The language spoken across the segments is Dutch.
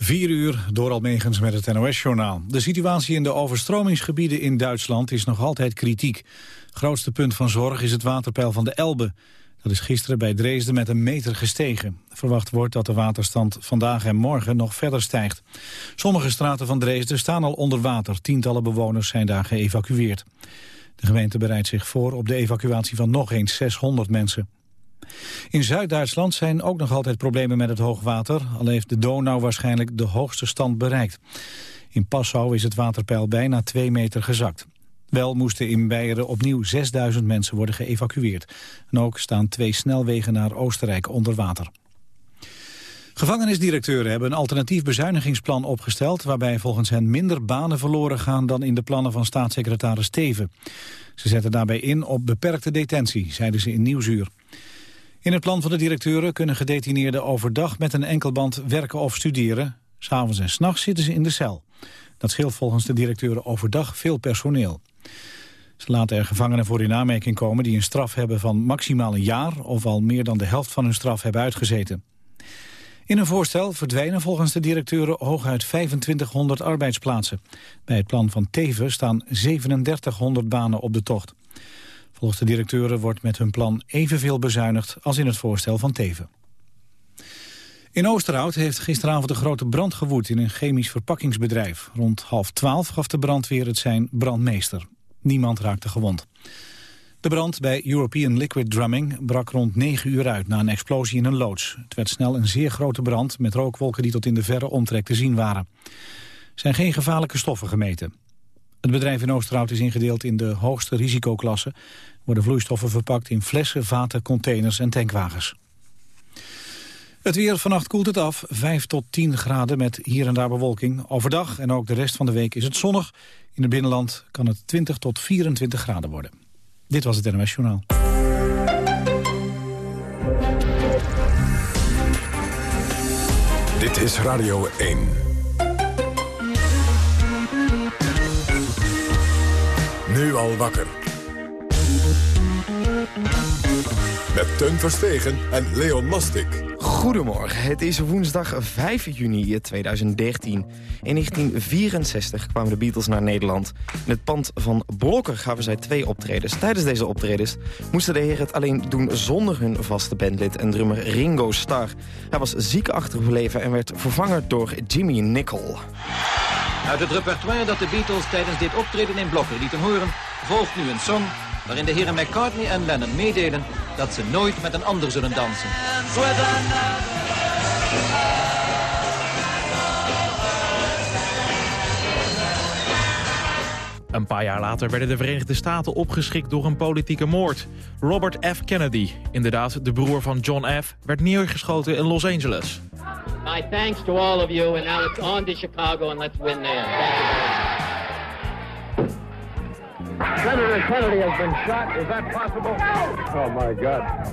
4 uur door Almegens met het NOS-journaal. De situatie in de overstromingsgebieden in Duitsland is nog altijd kritiek. Grootste punt van zorg is het waterpeil van de Elbe. Dat is gisteren bij Dresden met een meter gestegen. Verwacht wordt dat de waterstand vandaag en morgen nog verder stijgt. Sommige straten van Dresden staan al onder water. Tientallen bewoners zijn daar geëvacueerd. De gemeente bereidt zich voor op de evacuatie van nog eens 600 mensen. In Zuid-Duitsland zijn ook nog altijd problemen met het hoogwater... al heeft de Donau waarschijnlijk de hoogste stand bereikt. In Passau is het waterpeil bijna twee meter gezakt. Wel moesten in Beieren opnieuw 6000 mensen worden geëvacueerd. En ook staan twee snelwegen naar Oostenrijk onder water. Gevangenisdirecteuren hebben een alternatief bezuinigingsplan opgesteld... waarbij volgens hen minder banen verloren gaan dan in de plannen van staatssecretaris Teven. Ze zetten daarbij in op beperkte detentie, zeiden ze in Nieuwsuur. In het plan van de directeuren kunnen gedetineerden overdag met een enkelband werken of studeren. S'avonds en s'nachts zitten ze in de cel. Dat scheelt volgens de directeuren overdag veel personeel. Ze laten er gevangenen voor in aanmerking komen die een straf hebben van maximaal een jaar of al meer dan de helft van hun straf hebben uitgezeten. In een voorstel verdwijnen volgens de directeuren hooguit 2500 arbeidsplaatsen. Bij het plan van Teven staan 3700 banen op de tocht. Volgens de directeuren wordt met hun plan evenveel bezuinigd als in het voorstel van Teven. In Oosterhout heeft gisteravond een grote brand gewoed in een chemisch verpakkingsbedrijf. Rond half twaalf gaf de brandweer het zijn brandmeester. Niemand raakte gewond. De brand bij European Liquid Drumming brak rond 9 uur uit na een explosie in een loods. Het werd snel een zeer grote brand met rookwolken die tot in de verre omtrek te zien waren. Er zijn geen gevaarlijke stoffen gemeten. Het bedrijf in Oosterhout is ingedeeld in de hoogste risicoklasse. Worden vloeistoffen verpakt in flessen, vaten, containers en tankwagens. Het weer vannacht koelt het af, 5 tot 10 graden met hier en daar bewolking. Overdag en ook de rest van de week is het zonnig. In het binnenland kan het 20 tot 24 graden worden. Dit was het NMS Journaal. Dit is Radio 1. Nu al wakker. Met Teun Verstegen en Leon Mastik. Goedemorgen, het is woensdag 5 juni 2013. In 1964 kwamen de Beatles naar Nederland. In het pand van Blokker gaven zij twee optredens. Tijdens deze optredens moesten de heren het alleen doen zonder hun vaste bandlid en drummer Ringo Starr. Hij was ziek achtergebleven en werd vervangen door Jimmy Nicol. Uit het repertoire dat de Beatles tijdens dit optreden in Blokker lieten horen... volgt nu een song waarin de heren McCartney en Lennon meedelen... dat ze nooit met een ander zullen dansen. Een paar jaar later werden de Verenigde Staten opgeschikt door een politieke moord. Robert F. Kennedy, inderdaad de broer van John F., werd neergeschoten in Los Angeles. My thanks to all of you. Senator Kennedy has been shot. Is that possible? Oh, my God.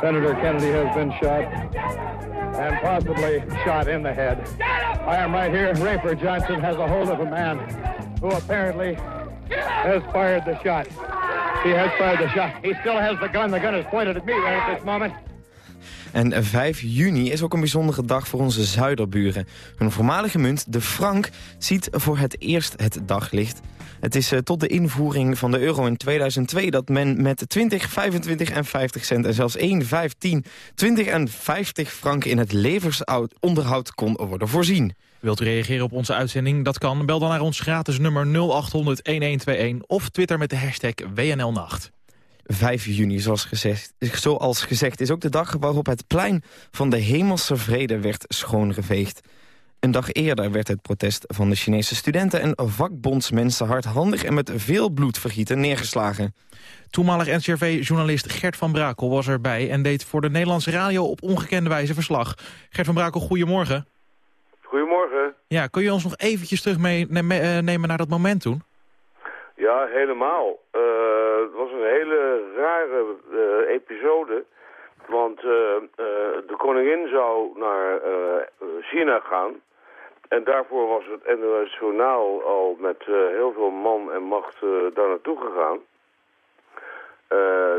Senator Kennedy has been shot and possibly shot in the head. I am right here. Rafer Johnson has a hold of a man who apparently has fired the shot. He has fired the shot. He still has the gun. The gun is pointed at me right at this moment. En 5 juni is ook een bijzondere dag voor onze zuiderburen. Hun voormalige munt, de frank, ziet voor het eerst het daglicht. Het is uh, tot de invoering van de euro in 2002 dat men met 20, 25 en 50 cent... en zelfs 1, 5, 10, 20 en 50 frank in het levensonderhoud kon worden voorzien. Wilt u reageren op onze uitzending? Dat kan. Bel dan naar ons gratis nummer 0800-1121 of twitter met de hashtag WNLNacht. 5 juni, zoals gezegd, zoals gezegd, is ook de dag waarop het plein van de hemelse vrede werd schoongeveegd. Een dag eerder werd het protest van de Chinese studenten en vakbondsmensen hardhandig en met veel bloedvergieten neergeslagen. Toenmalig NCRV-journalist Gert van Brakel was erbij en deed voor de Nederlandse radio op ongekende wijze verslag. Gert van Brakel, goedemorgen. Goedemorgen. Ja, kun je ons nog eventjes terugnemen naar dat moment toen? Ja, helemaal. Uh, het was een hele rare uh, episode. Want uh, de koningin zou naar China gaan. En daarvoor was het NOS Journaal al met heel veel man en macht daar naartoe gegaan.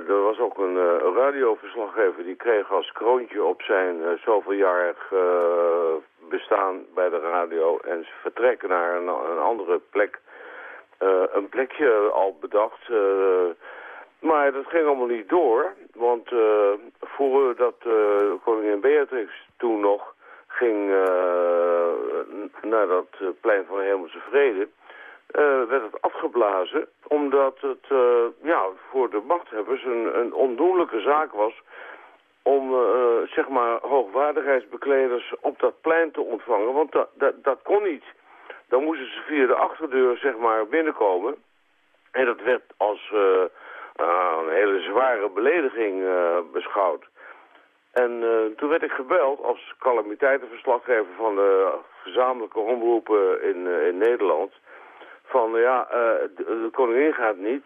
er was ook een, radioverslaggever die kreeg als kroontje op zijn zoveeljarig bestaan bij de radio en vertrekken naar een andere plek. Eh, een plekje al bedacht. eh, maar dat ging allemaal niet door, want uh, voordat uh, koningin Beatrix toen nog ging naar dat plein van de Hemelse Vrede, werd het afgeblazen, omdat het ja, voor de machthebbers een, een ondoenlijke zaak was om zeg maar hoogwaardigheidsbekleders op dat plein te ontvangen, want dat, dat, dat kon niet. Dan moesten ze via de achterdeur zeg maar binnenkomen en dat werd als uh, een hele zware belediging uh, beschouwd. En toen werd ik gebeld als calamiteitenverslaggever van de gezamenlijke omroepen in, in Nederland. Van ja, de, de, koningin gaat niet,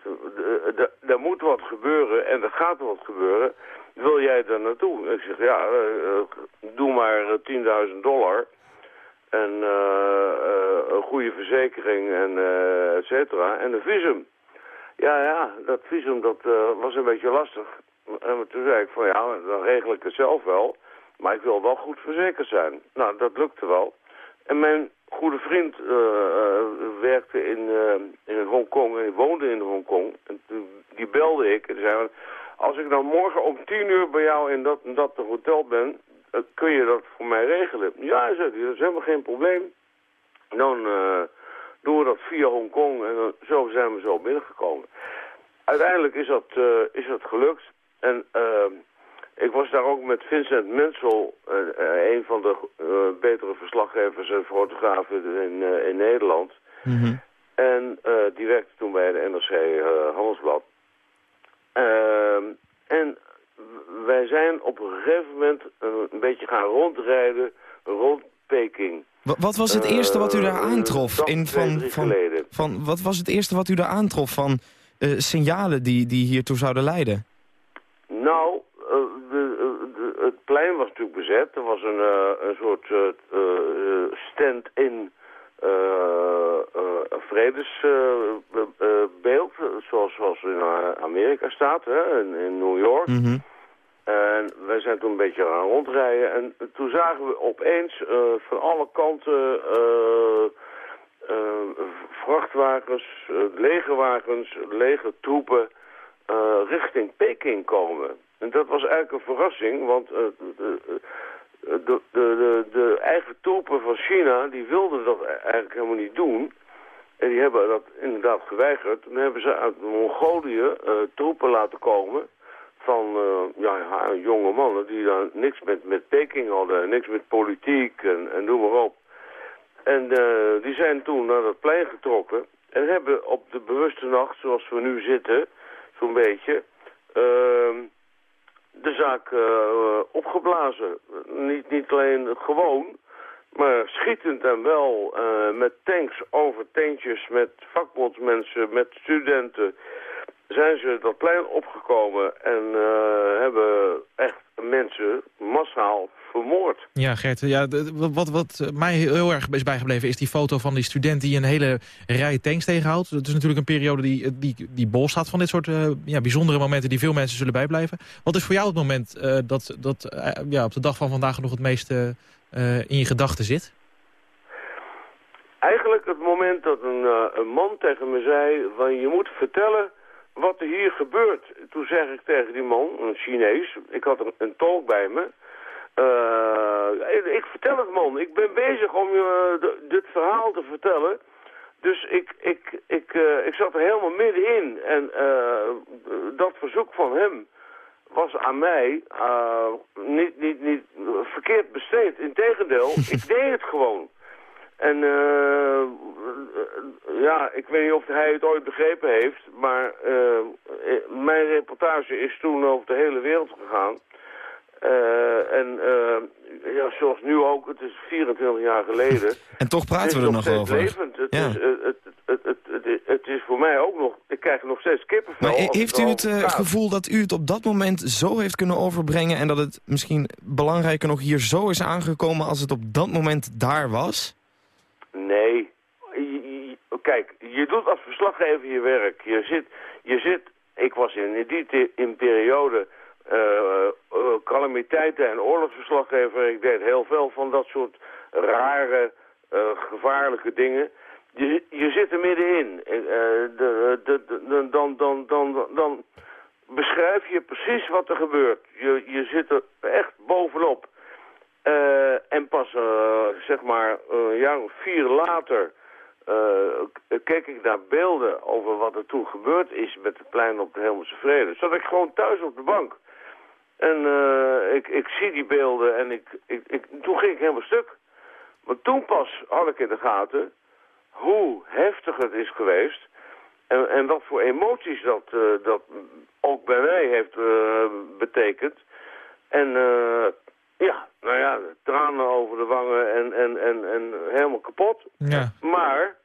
er moet wat gebeuren en er gaat wat gebeuren. Wil jij daar naartoe? Ik zeg ja, doe maar 10.000 dollar en een goede verzekering en et cetera en een visum. Ja, ja, dat visum dat, uh, was een beetje lastig. En toen zei ik van ja, dan regel ik het zelf wel. Maar ik wil wel goed verzekerd zijn. Nou, dat lukte wel. En mijn goede vriend uh, uh, werkte in, in Hongkong en woonde in Hongkong. En die belde ik en zei als ik dan morgen om tien uur bij jou in dat, dat hotel ben, kun je dat voor mij regelen? Ja, zei hij, dat is helemaal geen probleem. Dan doen we dat via Hongkong en dan, zo zijn we zo binnengekomen. Uiteindelijk is dat, uh, is dat gelukt. En uh, ik was daar ook met Vincent Mensel, uh, een van de betere verslaggevers en fotografen in, in Nederland. Mm -hmm. En die werkte toen bij de NRC Handelsblad. Ehm, en wij zijn op een gegeven moment een beetje gaan rondrijden rond Peking. Wat was het eerste wat u daar aantrof? in van, van, van, wat was het eerste wat u daar aantrof van uh, signalen die, die hiertoe zouden leiden? Nou, uh, de, de, het plein was natuurlijk bezet. Er was een, een soort stand-in vredesbeeld, zoals, zoals in Amerika staat, hè, in, in New York. Mm -hmm. En wij zijn toen een beetje gaan rondrijden. En toen zagen we opeens uh, van alle kanten uh, uh, vrachtwagens, legerwagens, legertroepen richting Peking komen. En dat was eigenlijk een verrassing, want de, de, de, eigen troepen van China, die wilden dat eigenlijk helemaal niet doen. En die hebben dat inderdaad geweigerd. Toen hebben ze uit Mongolië troepen laten komen van uh, ja, jonge mannen die dan niks met, met Peking hadden, niks met politiek en, en noem maar op. En uh, die zijn toen naar dat plein getrokken en hebben op de bewuste nacht, zoals we nu zitten, zo'n beetje, uh, de zaak opgeblazen. Niet, niet alleen gewoon, maar schietend en wel met tanks over tentjes, met vakbondsmensen, met studenten zijn ze dat plein opgekomen en uh, hebben echt mensen massaal vermoord. Ja, Gert, ja, wat, wat mij heel erg is bijgebleven is die foto van die student die een hele rij tanks tegenhoudt. Dat is natuurlijk een periode die, die, die bol staat van dit soort uh, ja, bijzondere momenten die veel mensen zullen bijblijven. Wat is voor jou het moment uh, dat, dat ja, op de dag van vandaag nog het meeste in je gedachten zit? Eigenlijk het moment dat een, een man tegen me zei, van je moet vertellen wat er hier gebeurt. Toen zeg ik tegen die man, een Chinees, ik had een, een tolk bij me. Uh, ik, ik, vertel het man, ik ben bezig om je uh, dit verhaal te vertellen. Dus ik, ik, ik, uh, ik zat er helemaal middenin. En dat verzoek van hem was aan mij niet, niet, niet verkeerd besteed. Integendeel, ik deed het gewoon. En uh, ja, ik weet niet of hij het ooit begrepen heeft, maar uh, mijn reportage is toen over de hele wereld gegaan. Uh, en ja, zoals nu ook, het is 24 jaar geleden. En toch praten we er nog, over. Levend. Het, ja. is, het, het, het, het, het, is voor mij ook nog, ik krijg nog steeds kippenvel. Maar heeft u het gevoel dat u het op dat moment zo heeft kunnen overbrengen... en dat het misschien belangrijker nog hier zo is aangekomen als het op dat moment daar was? Nee. Kijk, je doet als verslaggever je werk. Je zit, je zit ik was in die in periode uh, calamiteiten en oorlogsverslaggever. Ik deed heel veel van dat soort rare, gevaarlijke dingen. Je, je zit er middenin. de, de, de, dan, dan, dan, dan beschrijf je precies wat er gebeurt. Je, je zit er echt bovenop. En pas, zeg maar, een jaar of vier later keek ik naar beelden over wat er toen gebeurd is met het plein op de Hemelse Vrede. Zat ik gewoon thuis op de bank. En ik, ik zie die beelden en ik, ik, ik, toen ging ik helemaal stuk. Maar toen pas had ik in de gaten hoe heftig het is geweest. En, en wat voor emoties dat, dat ook bij mij heeft betekend. En ja, nou ja, tranen over de wangen en, en, en, en helemaal kapot. Ja. Maar,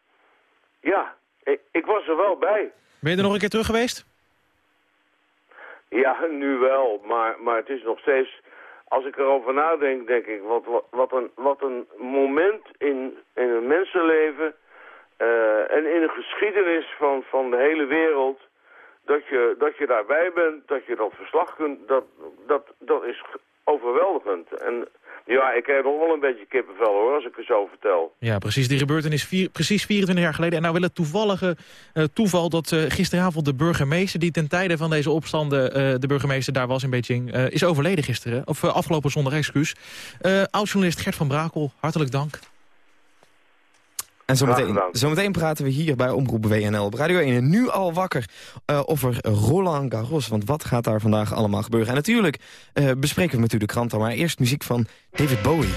ja, ik, ik was er wel bij. Ben je er nog een keer terug geweest? Ja, nu wel, maar, maar het is nog steeds... Als ik erover nadenk, denk ik, wat, wat, wat, een, wat een moment in, in een mensenleven... Uh, en in de geschiedenis van, van de hele wereld... Dat je, dat je daarbij bent, dat je dat verslag kunt... Dat, dat, dat is overweldigend. En ja, ik heb nog wel een beetje kippenvel hoor, als ik het zo vertel. Ja, precies. Die gebeurtenis precies 24 jaar geleden. En nou wil het toevallige uh, toeval dat uh, gisteravond de burgemeester... die ten tijde van deze opstanden uh, de burgemeester daar was in Beijing... is overleden gisteren, of afgelopen zondag, excuus. Oud-journalist Gert van Brakel, hartelijk dank. En zometeen, zometeen praten we hier bij Omroep WNL op Radio 1. En nu al wakker uh, over Roland Garros. Want wat gaat daar vandaag allemaal gebeuren? En natuurlijk uh, bespreken we met u de kranten. Maar eerst muziek van David Bowie.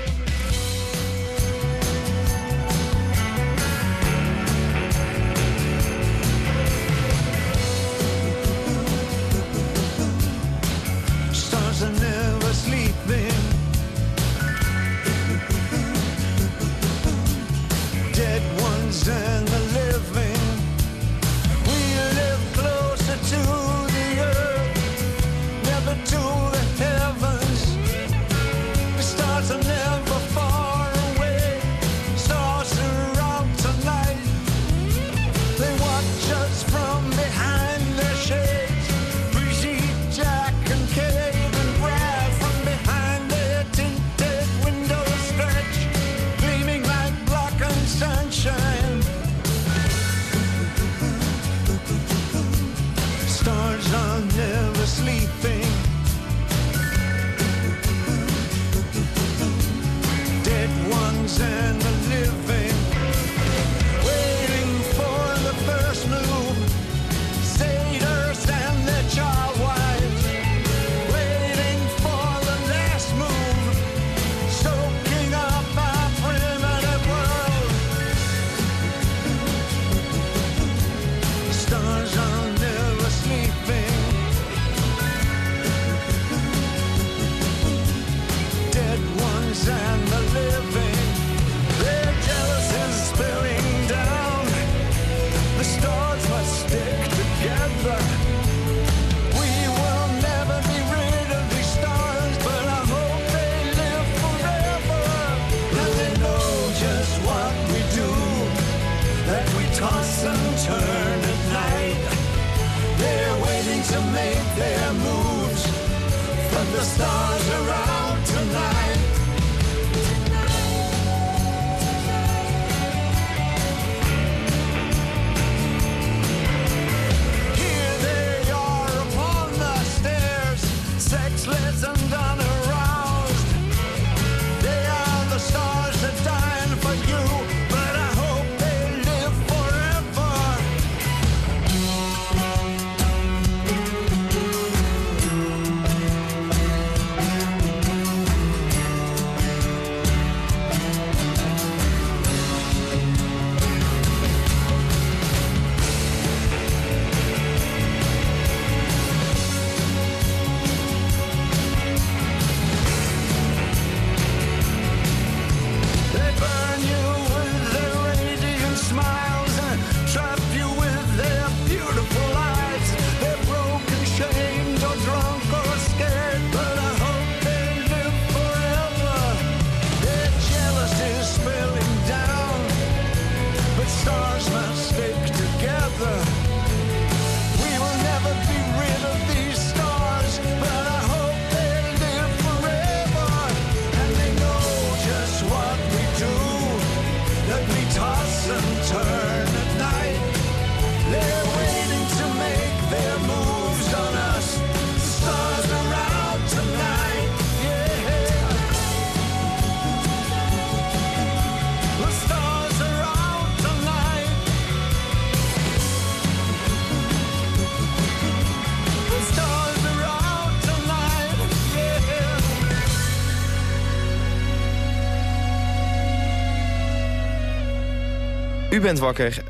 U bent wakker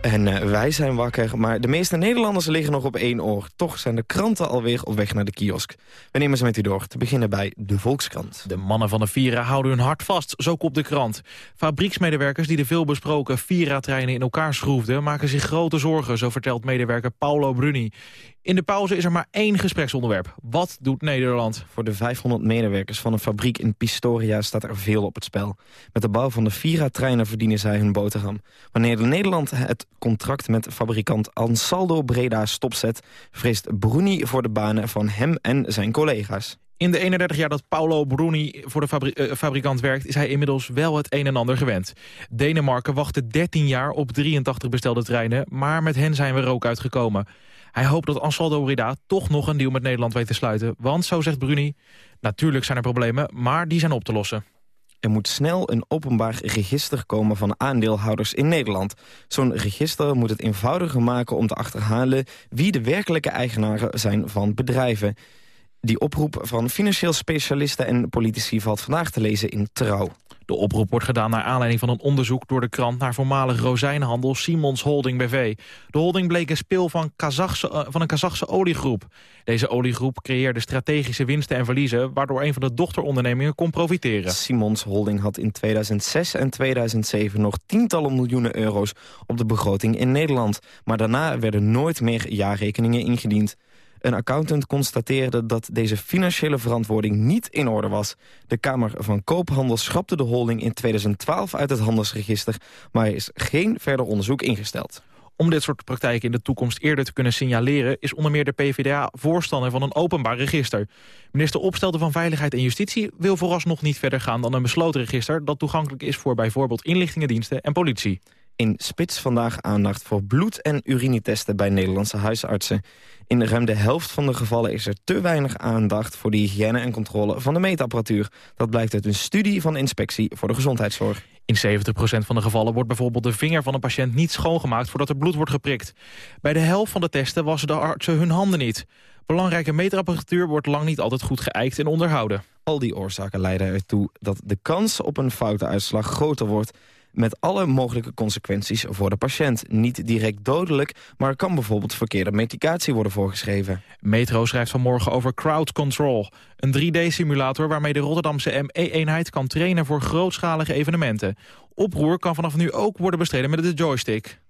en uh, wij zijn wakker, maar de meeste Nederlanders liggen nog op één oor. Toch zijn de kranten alweer op weg naar de kiosk. We nemen ze met u door, te beginnen bij de Volkskrant. De mannen van de Vira houden hun hart vast, zo op de krant. Fabrieksmedewerkers die de veelbesproken Vira-treinen in elkaar schroefden... maken zich grote zorgen, zo vertelt medewerker Paolo Bruni. In de pauze is er maar één gespreksonderwerp. Wat doet Nederland? Voor de 500 medewerkers van een fabriek in Pistoria staat er veel op het spel. Met de bouw van de Vira-treinen verdienen zij hun boterham. Wanneer Nederland het contract met fabrikant Ansaldo Breda stopzet... vreest Bruni voor de banen van hem en zijn collega's. In de 31 jaar dat Paolo Bruni voor de fabri uh, fabrikant werkt... is hij inmiddels wel het een en ander gewend. Denemarken wachtte 13 jaar op 83 bestelde treinen... maar met hen zijn we er ook uitgekomen. Hij hoopt dat Ansaldo Breda toch nog een deal met Nederland weet te sluiten. Want, zo zegt Bruni, natuurlijk zijn er problemen, maar die zijn op te lossen. Er moet snel een openbaar register komen van aandeelhouders in Nederland. Zo'n register moet het eenvoudiger maken om te achterhalen... wie de werkelijke eigenaren zijn van bedrijven. Die oproep van financieel specialisten en politici valt vandaag te lezen in Trouw. De oproep wordt gedaan naar aanleiding van een onderzoek door de krant... naar voormalig rozijnenhandel Simons Holding BV. De holding bleek een speel van, Kazachse, uh, van een Kazachse oliegroep. Deze oliegroep creëerde strategische winsten en verliezen... waardoor een van de dochterondernemingen kon profiteren. Simons Holding had in 2006 en 2007 nog tientallen miljoenen euro's... op de begroting in Nederland. Maar daarna werden nooit meer jaarrekeningen ingediend. Een accountant constateerde dat deze financiële verantwoording niet in orde was. De Kamer van Koophandel schrapte de holding in 2012 uit het handelsregister... maar er is geen verder onderzoek ingesteld. Om dit soort praktijken in de toekomst eerder te kunnen signaleren... is onder meer de PvdA voorstander van een openbaar register. Minister Opstelten van Veiligheid en Justitie wil vooralsnog niet verder gaan... dan een besloten register dat toegankelijk is voor bijvoorbeeld inlichtingendiensten en politie. In Spits vandaag aandacht voor bloed- en urinetesten bij Nederlandse huisartsen. In ruim de helft van de gevallen is er te weinig aandacht... voor de hygiëne en controle van de meetapparatuur. Dat blijkt uit een studie van de Inspectie voor de Gezondheidszorg. In 70% van de gevallen wordt bijvoorbeeld de vinger van een patiënt niet schoongemaakt... voordat er bloed wordt geprikt. Bij de helft van de testen wassen de artsen hun handen niet. Belangrijke meetapparatuur wordt lang niet altijd goed geëikt en onderhouden. Al die oorzaken leiden ertoe dat de kans op een foute uitslag groter wordt met alle mogelijke consequenties voor de patiënt. Niet direct dodelijk, maar er kan bijvoorbeeld verkeerde medicatie worden voorgeschreven. Metro schrijft vanmorgen over crowd control. Een 3D-simulator waarmee de Rotterdamse ME-eenheid kan trainen voor grootschalige evenementen. Oproer kan vanaf nu ook worden bestreden met de joystick.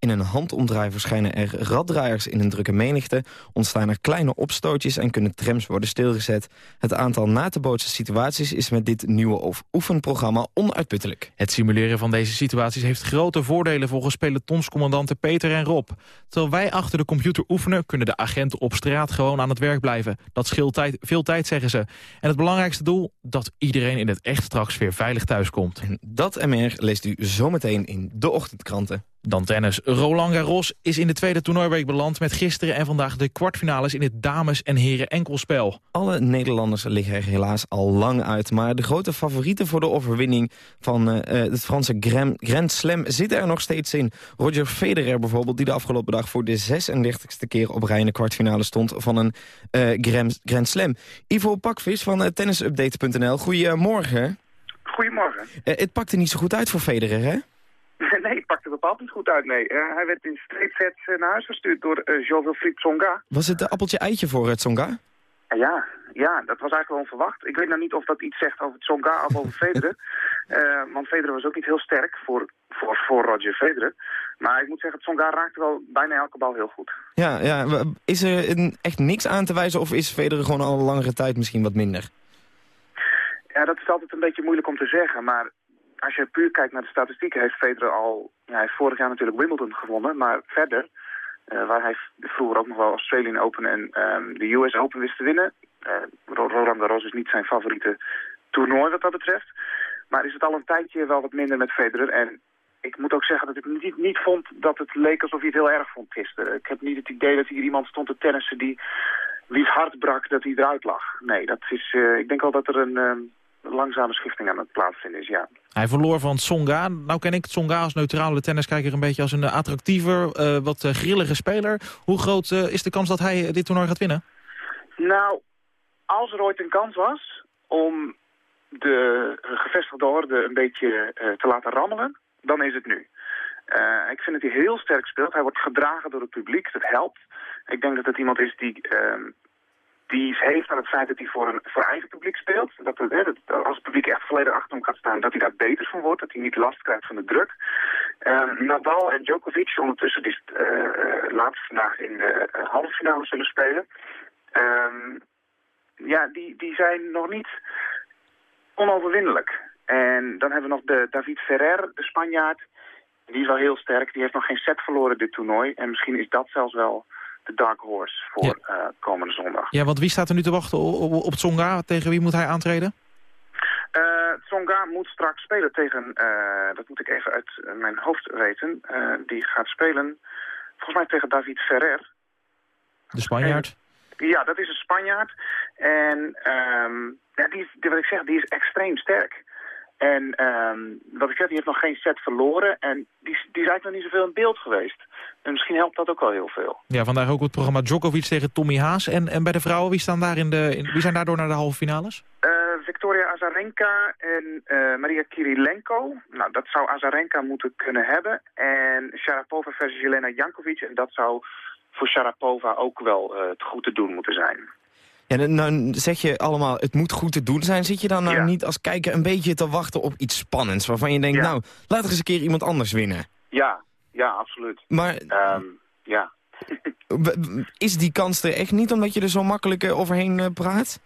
In een handomdraai verschijnen er raddraaiers in een drukke menigte... ontstaan er kleine opstootjes en kunnen trams worden stilgezet. Het aantal na te bootsen situaties is met dit nieuwe of oefenprogramma onuitputtelijk. Het simuleren van deze situaties heeft grote voordelen... volgens pelotonscommandanten Peter en Rob. Terwijl wij achter de computer oefenen... kunnen de agenten op straat gewoon aan het werk blijven. Dat scheelt tijd, veel tijd, zeggen ze. En het belangrijkste doel? Dat iedereen in het echt straks weer veilig thuiskomt. En dat en meer leest u zometeen in de ochtendkranten. Dan tennis. Roland Garros is in de tweede toernooiweek beland... met gisteren en vandaag de kwartfinales in het dames- en heren enkelspel. Alle Nederlanders liggen er helaas al lang uit... maar de grote favorieten voor de overwinning van uh, het Franse Grand, Slam... zitten er nog steeds in. Roger Federer bijvoorbeeld, die de afgelopen dag... voor de 36e keer op rij in de kwartfinale stond van een uh, Grand, Grand Slam. Ivo Pakvis van uh, tennisupdate.nl, goedemorgen. Goedemorgen. het pakte niet zo goed uit voor Federer, hè? Nee, het pakte bepaald niet goed uit, nee. Uh, hij werd in sets uh, naar huis gestuurd door uh, Jo-Wilfried Tsonga. Was het een appeltje-eitje voor het Tsonga? Ja, ja, dat was eigenlijk wel onverwacht. Ik weet nou niet of dat iets zegt over Tsonga of over Federer. want Federer was ook niet heel sterk voor, voor, voor Roger Federer. Maar ik moet zeggen, Tsonga raakte wel bijna elke bal heel goed. Ja, ja. is er een, echt niks aan te wijzen of is Federer gewoon al een langere tijd misschien wat minder? Ja, dat is altijd een beetje moeilijk om te zeggen, maar als je puur kijkt naar de statistieken, heeft Federer al... Hij heeft vorig jaar natuurlijk Wimbledon gewonnen, maar verder... Uh, waar hij vroeger ook nog wel Australian Open en um, de US Open wist te winnen. Uh, Roland Garros is niet zijn favoriete toernooi wat dat betreft. Maar is het al een tijdje wel wat minder met Federer. En ik moet ook zeggen dat ik niet, niet vond dat het leek alsof hij het heel erg vond gisteren. Ik heb niet het idee dat hier iemand stond te tennissen die wie's hart brak dat hij eruit lag. Nee, dat is, uh, ik denk wel dat er een... Langzame schifting aan het plaatsvinden is, ja. Hij verloor van Tsonga. Nou ken ik Tsonga als neutrale tenniskijker een beetje als een attractiever, uh, wat uh, grillige speler. Hoe groot uh, is de kans dat hij dit toernooi gaat winnen? Nou, als er ooit een kans was om de gevestigde orde een beetje te laten rammelen, dan is het nu. Eh, ik vind dat hij heel sterk speelt. Hij wordt gedragen door het publiek. Dat helpt. Ik denk dat het iemand is die, ehm, die heeft aan het feit dat hij voor, een, voor eigen publiek speelt. Dat, hè, als het publiek echt volledig achter hem gaat staan, dat hij daar beter van wordt. Dat hij niet last krijgt van de druk. Ehm, Nadal en Djokovic ondertussen die uh, later vandaag in de halve finale zullen spelen. Ehm, ja, die, die zijn nog niet onoverwinnelijk. En dan hebben we nog de David Ferrer, de Spanjaard. Die is wel heel sterk. Die heeft nog geen set verloren dit toernooi. En misschien is dat zelfs wel de dark horse voor eh, komende zondag. Ja, want wie staat er nu te wachten op, op, Tsonga? Tegen wie moet hij aantreden? Uh, Tsonga moet straks spelen tegen, uh, dat moet ik even uit mijn hoofd weten, die gaat spelen volgens mij tegen David Ferrer. De Spanjaard? ja, dat is een Spanjaard. En um, ja, die, wat ik zeg, die is extreem sterk. En um, wat ik zeg, die heeft nog geen set verloren. En die, die is eigenlijk nog niet zoveel in beeld geweest. En misschien helpt dat ook wel heel veel. Ja, vandaag ook het programma Djokovic tegen Tommy Haas. En, en bij de vrouwen, wie, staan daar in de, in, wie zijn daardoor naar de halve finales? Uh, Victoria Azarenka en uh, Maria Kirilenko. Nou, dat zou Azarenka moeten kunnen hebben. En Sharapova versus Jelena Jankovic. En dat zou voor Sharapova ook wel uh, te goed te doen moeten zijn. Ja, dan zeg je allemaal, het moet goed te doen zijn. Zit je dan nou niet als kijker een beetje te wachten op iets spannends... waarvan je denkt, nou, laat er eens een keer iemand anders winnen? Ja, ja, absoluut. Maar um, ja. is die kans er echt niet, omdat je er zo makkelijk eh, overheen uh, praat?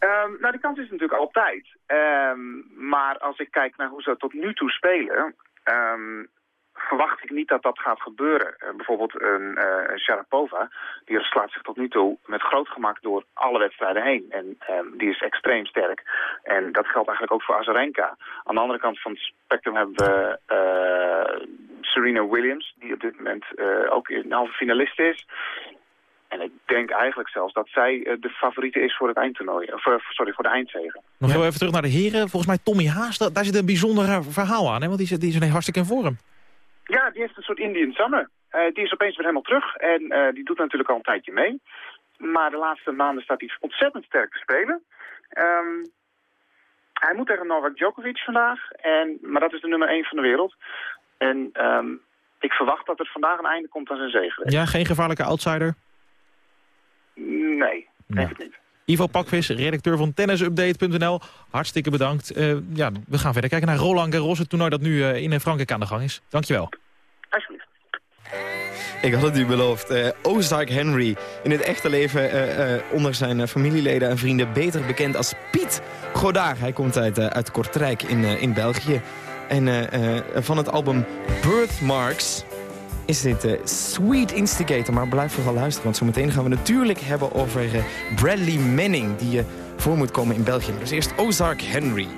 Um, nou, die kans is natuurlijk altijd. Um, maar als ik kijk naar hoe ze tot nu toe spelen verwacht ik niet dat dat gaat gebeuren. Uh, bijvoorbeeld een uh, Sharapova, die slaat zich tot nu toe met groot gemak door alle wedstrijden heen. En um, die is extreem sterk. En dat geldt eigenlijk ook voor Azarenka. Aan de andere kant van het spectrum hebben we uh, Serena Williams, die op dit moment ook een halve finalist is. En ik denk eigenlijk zelfs dat zij de favoriete is voor het eindtoernooi. Of, sorry, voor de eindzegen. Nog ja. even terug naar de heren. Volgens mij Tommy Haas, daar zit een bijzonder verhaal aan. Hè? Want die is, die is een hartstikke in vorm. Ja, die heeft een soort Indian Summer. Uh, die is opeens weer helemaal terug en uh, die doet natuurlijk al een tijdje mee. Maar de laatste maanden staat hij ontzettend sterk te spelen. Um, hij moet tegen Novak Djokovic vandaag, en, maar dat is de nummer 1 van de wereld. En um, ik verwacht dat er vandaag een einde komt aan zijn zegen. Ja, geen gevaarlijke outsider? Nee, denk ik niet. Ivo Pakvis, redacteur van tennisupdate.nl. Hartstikke bedankt. Uh, ja, we gaan verder kijken naar Roland Garros, het toernooi dat nu uh, in Frankrijk aan de gang is. Dankjewel. Alsjeblieft. Ik had het u beloofd. Uh, Ozark Henry, in het echte leven onder zijn familieleden en vrienden... beter bekend als Piet Godard. Hij komt uit, uit Kortrijk in, in België. En van het album Birthmarks is dit uh, Sweet Instigator. Maar blijf vooral luisteren, want zometeen gaan we natuurlijk hebben over uh, Bradley Manning... die uh, voor moet komen in België. Dus eerst Ozark Henry.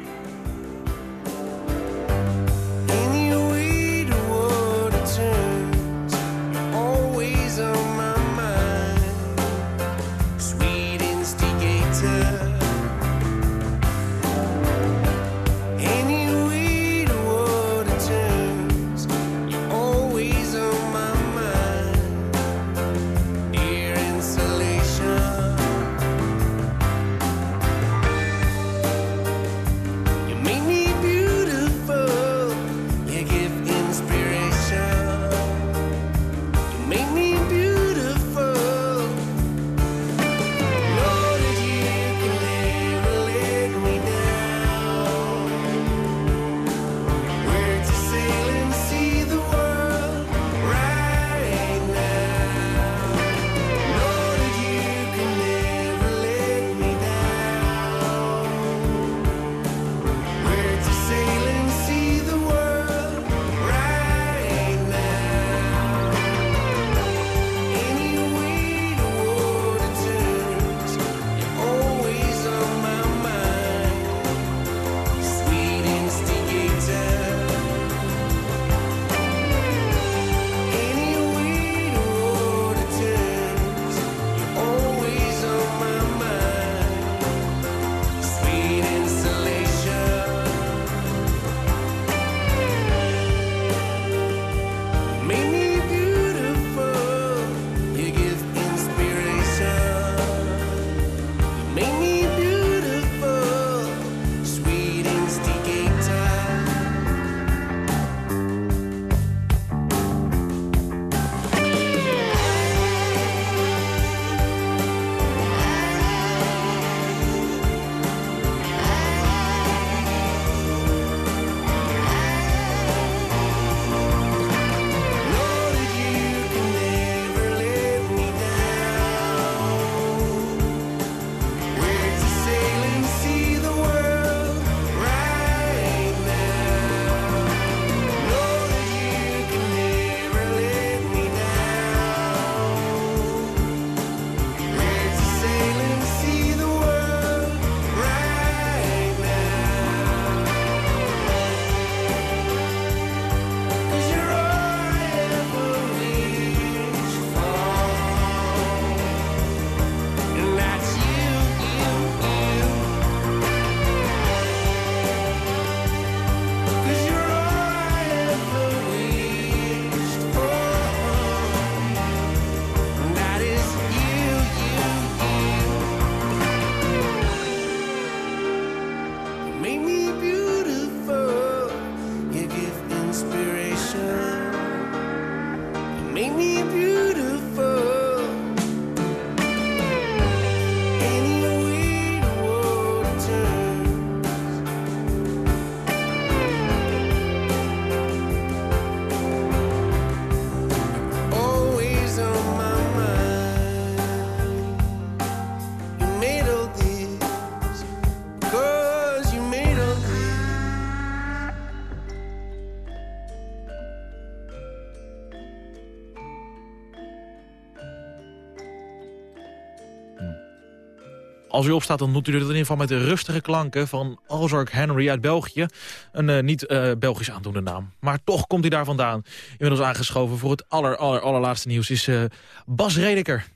Als u opstaat, dan doet u dit in ieder geval met de rustige klanken van Ozark Henry uit België. Een eh, niet eh, Belgisch aandoende naam. Maar toch komt hij daar vandaan. Inmiddels aangeschoven voor het aller, aller, allerlaatste nieuws is eh, Bas Redeker.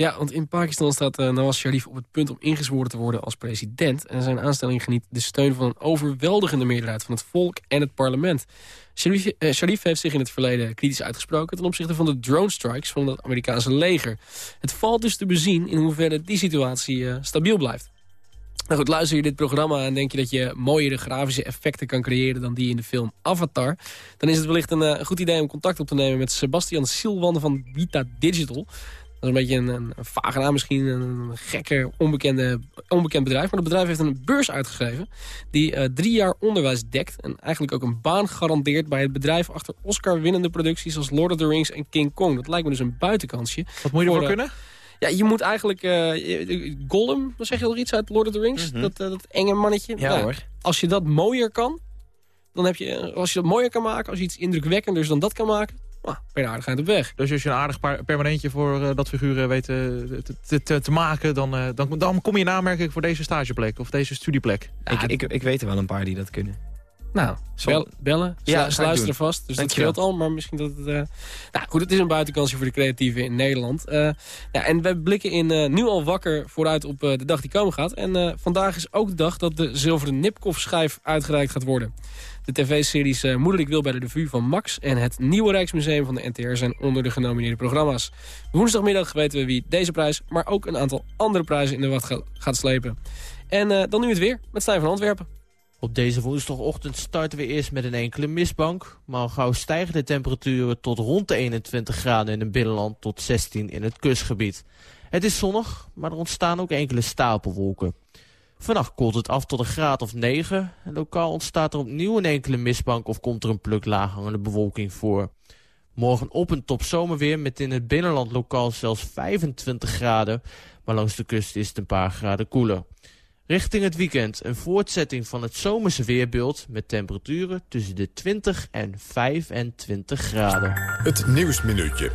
Ja, want in Pakistan staat uh, Nawaz Sharif op het punt om ingezworen te worden als president. En zijn aanstelling geniet de steun van een overweldigende meerderheid van het volk en het parlement. Sharif, eh, Sharif heeft zich in het verleden kritisch uitgesproken ten opzichte van de drone strikes van het Amerikaanse leger. Het valt dus te bezien in hoeverre die situatie eh, stabiel blijft. Nou goed, luister je dit programma en denk je dat je mooiere grafische effecten kan creëren dan die in de film Avatar, dan is het wellicht een goed idee om contact op te nemen met Sebastian Silwan van Vita Digital. Dat is een beetje een, een, een vage naam misschien, een gekke, onbekende, onbekend bedrijf. Maar het bedrijf heeft een beurs uitgegeven die eh, drie jaar onderwijs dekt. En eigenlijk ook een baan garandeert bij het bedrijf achter Oscar-winnende producties als Lord of the Rings en King Kong. Dat lijkt me dus een buitenkansje. Wat moet je ervoor eh, kunnen? Ja, je moet eigenlijk... eh, je- Gollum, dan zeg je al iets uit Lord of the Rings? Mhm. dat, dat enge mannetje. Ja, Nou, hoor. Als je dat mooier kan, dan heb je... Als je dat mooier kan maken, als je iets indrukwekkenders dan dat kan maken... Nou, ben je aardig aan op weg. Dus als je een aardig paar- permanentje voor eh, dat figuur eh, weet eh, te, te, te, te maken... Dan, eh, dan, dan kom je in aanmerking voor deze stageplek of deze studieplek. Ik, ik, ik weet er wel een paar die dat kunnen. Nou, bel- bellen. Ja, Ja, ga ik ze luisteren doen. vast. Dus Dankjewel. dat scheelt al. Maar misschien dat het... eh, Nou goed, het is een buitenkansje voor de creatieven in Nederland. Eh, ja, en we blikken in eh, nu al wakker vooruit op eh, de dag die komen gaat. En eh, vandaag is ook de dag dat de zilveren Nipkoff-schijf uitgereikt gaat worden. De tv-series eh, Moederlijk Wil bij de Revue van Max... en het Nieuwe Rijksmuseum van de NTR zijn onder de genomineerde programma's. Woensdagmiddag weten we wie deze prijs... maar ook een aantal andere prijzen in de wacht ga- gaat slepen. En eh, dan nu het weer met Stijn van Antwerpen. Op deze woensdagochtend starten we eerst met een enkele mistbank. Maar al gauw stijgen de temperaturen tot rond de 21 graden in het binnenland tot 16 in het kustgebied. Het is zonnig, maar er ontstaan ook enkele stapelwolken. Vannacht koelt het af tot een graad of 9. En lokaal ontstaat er opnieuw een enkele mistbank of komt er een pluk laaghangende bewolking voor. Morgen op een topzomerweer met in het binnenland lokaal zelfs 25 graden. Maar langs de kust is het een paar graden koeler. Richting het weekend een voortzetting van het zomerse weerbeeld... met temperaturen tussen de 20 en 25 graden. Het Nieuwsminuutje.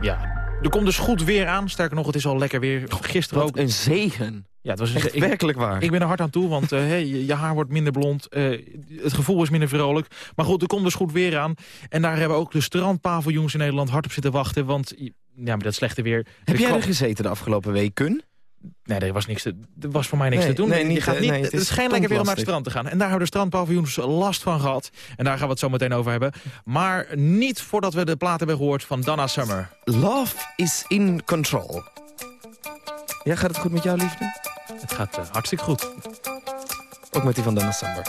Ja, er komt dus goed weer aan. Sterker nog, het is al lekker weer. Gisteren Wat ook. een zegen. Ja, het was Echt ik, werkelijk waar. ik ben er hard aan toe, want eh, hey, je, haar wordt minder blond. eh, het gevoel is minder vrolijk. Maar goed, er komt dus goed weer aan. En daar hebben ook de strandpaviljoens in Nederland hard op zitten wachten. Want ja, met dat slechte weer... Heb jij er gezeten de afgelopen weken? Nee, er was, niks te, er was voor mij niks Nee, te doen. nee, Je niet, gaat eh, niet, nee, het het, is geen lekker weer om naar het strand te gaan. En daar hebben de strandpaviljoens last van gehad. En daar gaan we het zo meteen over hebben. Maar niet voordat we de plaat hebben gehoord van Donna Summer. Love is in control. Ja, gaat het goed met jou, liefde? Het gaat eh, hartstikke goed. Ook met die van Donna Summer.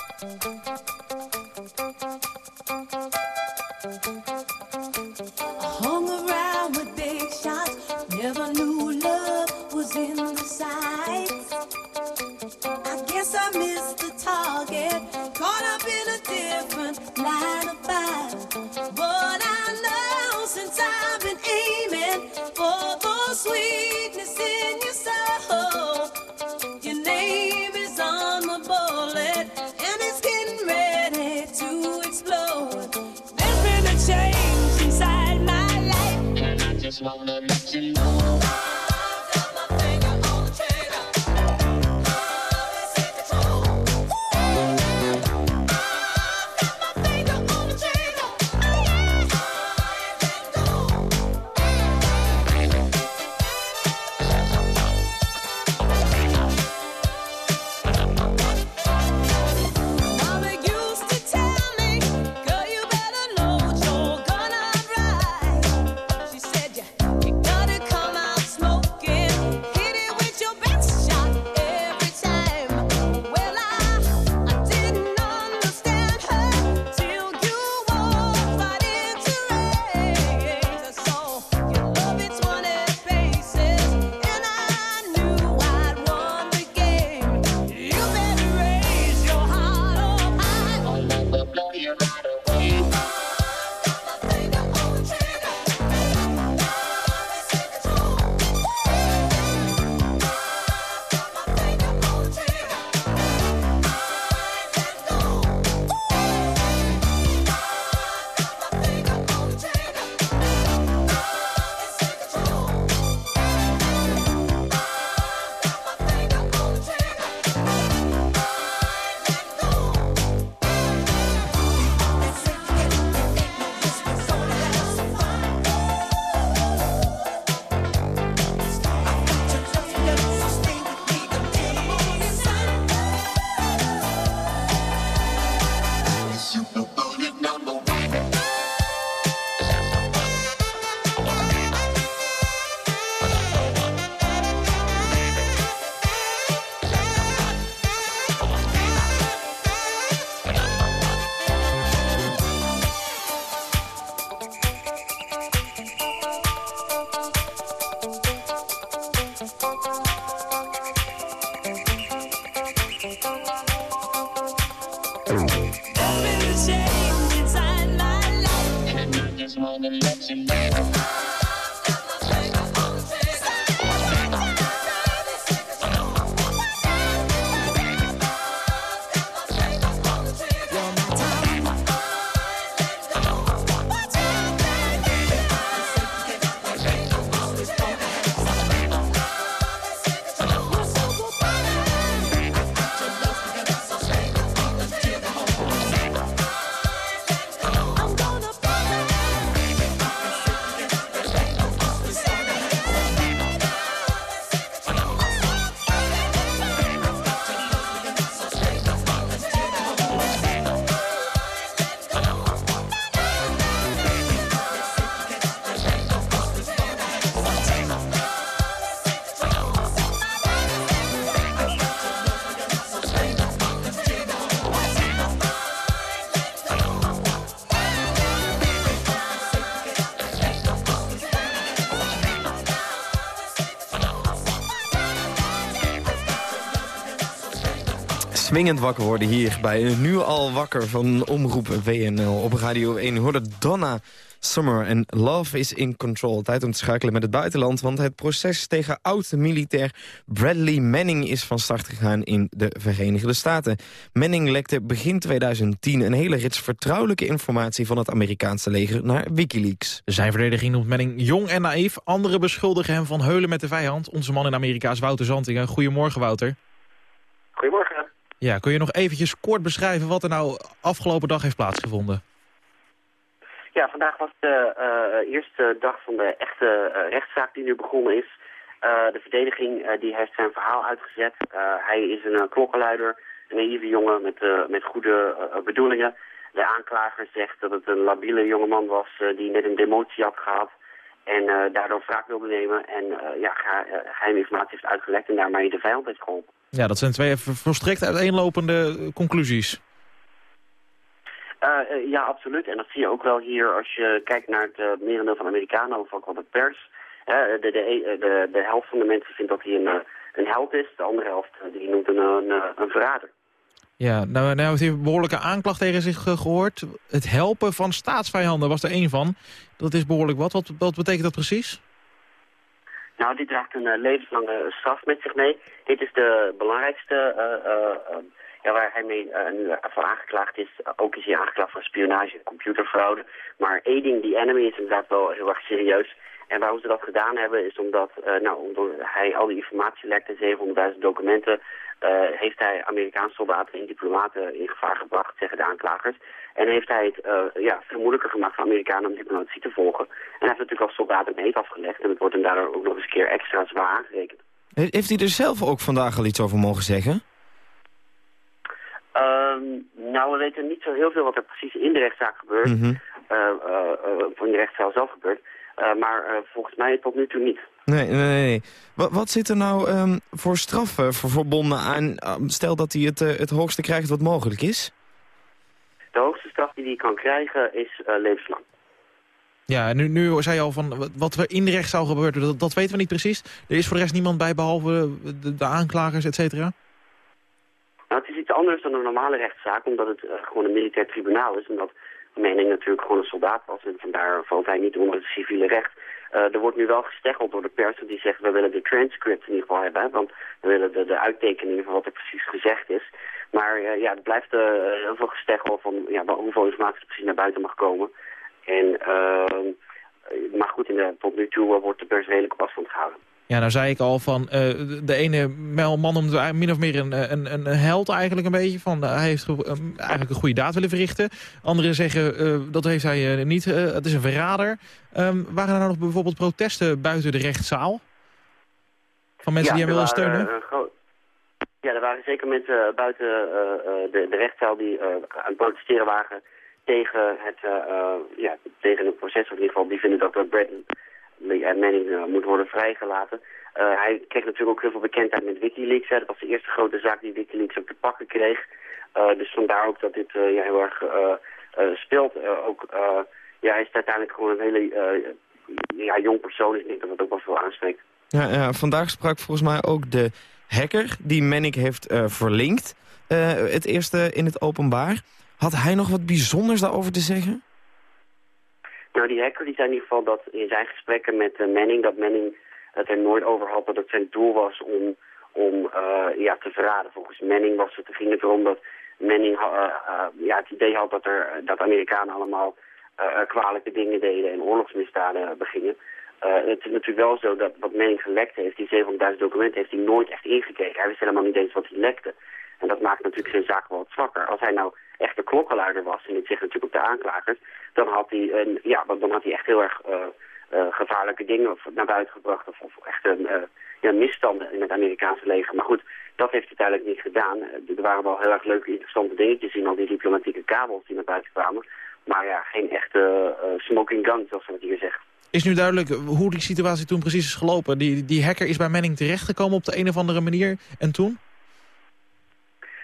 Swingend wakker worden hier bij Nu Al Wakker van Omroep WNL op Radio 1. Hoorde Donna Summer en Love is in Control. Tijd om te schakelen met het buitenland, want het proces tegen oud-militair Bradley Manning is van start gegaan in de Verenigde Staten. Manning lekte begin 2010 een hele rits vertrouwelijke informatie van het Amerikaanse leger naar Wikileaks. Zijn verdediging noemt Manning jong en naïef. Anderen beschuldigen hem van heulen met de vijand. Onze man in Amerika is Wouter Zantingen. Goedemorgen, Wouter. Goedemorgen. Ja, kun je nog eventjes kort beschrijven wat er nou afgelopen dag heeft plaatsgevonden? Ja, vandaag was de eh, eerste dag van de echte eh, rechtszaak die nu begonnen is. Eh, de verdediging die heeft zijn verhaal uitgezet. Hij is een klokkenluider, een naïeve jongen met, met goede bedoelingen. De aanklager zegt dat het een labiele jongeman was die net een demotie had gehad. En daardoor wraak wilde nemen en ja, ge eh, geheime informatie heeft uitgelekt en daarmee de vijand heeft. Ja, dat zijn twee volstrekt uiteenlopende eh, conclusies. Eh, eh, ja, absoluut. En dat zie je ook wel hier als je kijkt naar het eh, merendeel van de Amerikanen, of ook wel de pers. De, de, de, de helft van de mensen vindt dat hij een, een held is. De andere helft die noemt hem een, een, een verrader. Ja, nou, nou heeft hij een behoorlijke aanklacht tegen zich eh, gehoord. Het helpen van staatsvijanden was er één van. Dat is behoorlijk wat. Wat, wat betekent dat precies? Nou, dit draagt een eh, levenslange straf met zich mee. Dit is de belangrijkste eh, eh, eh, ja, waar hij mee nu voor aangeklaagd is. ook is hij aangeklaagd voor spionage en computerfraude. Maar aiding the enemy is inderdaad wel heel erg serieus. En waarom ze dat gedaan hebben is omdat, nou, omdat hij al die informatie lekte, 700.000 documenten, heeft hij Amerikaanse soldaten en diplomaten in gevaar gebracht, zeggen de aanklagers. En heeft hij het eh, ja, veel moeilijker gemaakt voor Amerikanen om diplomatie te volgen. En hij heeft natuurlijk als soldaat een meet afgelegd en het wordt hem daardoor ook nog eens een keer extra zwaar aangerekend. He- Heeft hij er zelf ook vandaag al iets over mogen zeggen? Ehm, nou, we weten niet zo heel veel wat er precies in de rechtszaak gebeurt. Eh, of in de rechtszaal zelf gebeurt. Maar volgens mij tot nu toe niet. Nee, nee, nee. Wat, wat zit er nou ehm, voor straffen voor verbonden aan... stel dat hij het, het hoogste krijgt wat mogelijk is? De hoogste straf die hij kan krijgen is eh, levenslang. Ja, en nu, nu zei je al van wat- wat er in de rechtszaal gebeurt, dat, dat weten we niet precies. Er is voor de rest niemand bij, behalve de, de aanklagers, et cetera? Nou, het is iets anders dan een normale rechtszaak, omdat het eh, gewoon een militair tribunaal is. Omdat Mening natuurlijk gewoon een soldaat was en vandaar valt hij niet onder het civiele recht. Eh, er wordt nu wel gesteggeld door de pers die zegt we willen de transcript in ieder geval hebben. Want we willen de, de uittekeningen van wat er precies gezegd is. Maar eh, ja, het blijft eh, heel veel gesteggel van ja, hoeveel informatie er precies naar buiten mag komen. En, ehm, eh, maar goed, in de, tot nu toe eh, wordt de pers redelijk op afstand gehouden. Ja, nou zei ik al van, de- ene man hij min of meer een, een, een held eigenlijk een beetje. Van, hij heeft ge- eh, eigenlijk een goede daad willen verrichten. Anderen zeggen, dat heeft hij niet, het is een verrader. Ehm, waren er nou nog bijvoorbeeld protesten buiten de rechtszaal? Van mensen die hem waren, steunen? Ja, er waren zeker mensen eh, buiten eh, eh, de, de rechtszaal die aan het protesteren waren tegen het, ja, tegen het proces. Of in ieder geval, die vinden dat Bradley en Manning moet worden vrijgelaten. Hij kreeg natuurlijk ook heel veel bekendheid met Wikileaks. Dat was de eerste grote zaak die Wikileaks ook te pakken kreeg. Dus vandaar ook dat dit ja, heel erg speelt. Ook, ja, hij is uiteindelijk gewoon een hele ja, jong persoon. Ik denk dat dat ook wel veel aanspreekt. Ja, ja, vandaag sprak volgens mij ook de hacker die Manning heeft eh, verlinkt. eh, het eerste in het openbaar. Had hij nog wat bijzonders daarover te zeggen? Nou, die hacker die zei in ieder geval dat in zijn gesprekken met eh, Manning... dat Manning het er nooit over had dat het zijn doel was om, om ja, te verraden. Volgens Manning was het, ging het erom dat Manning ja, het idee had dat, er, dat Amerikanen allemaal kwalijke dingen deden en oorlogsmisdaden begingen. Eh, het is natuurlijk wel zo dat wat Manning gelekt heeft, die 700.000 documenten, heeft hij nooit echt ingekeken. Hij wist helemaal niet eens wat hij lekte. En dat maakt natuurlijk zijn zaak wel wat zwakker. Als hij nou echt de klokkenluider was, en dit zegt natuurlijk ook de aanklagers, dan had hij, een, ja, dan had hij echt heel erg eh, eh, gevaarlijke dingen naar buiten gebracht. Of, echt een, ja, misstanden in het Amerikaanse leger. Maar goed, dat heeft hij uiteindelijk niet gedaan. Er waren wel heel erg leuke, interessante dingetjes in al die diplomatieke kabels die naar buiten kwamen. Maar ja, geen echte smoking gun, zoals we het hier zeggen. Is nu duidelijk hoe die situatie toen precies is gelopen? Die, die hacker is bij Manning terechtgekomen op de een of andere manier. En toen?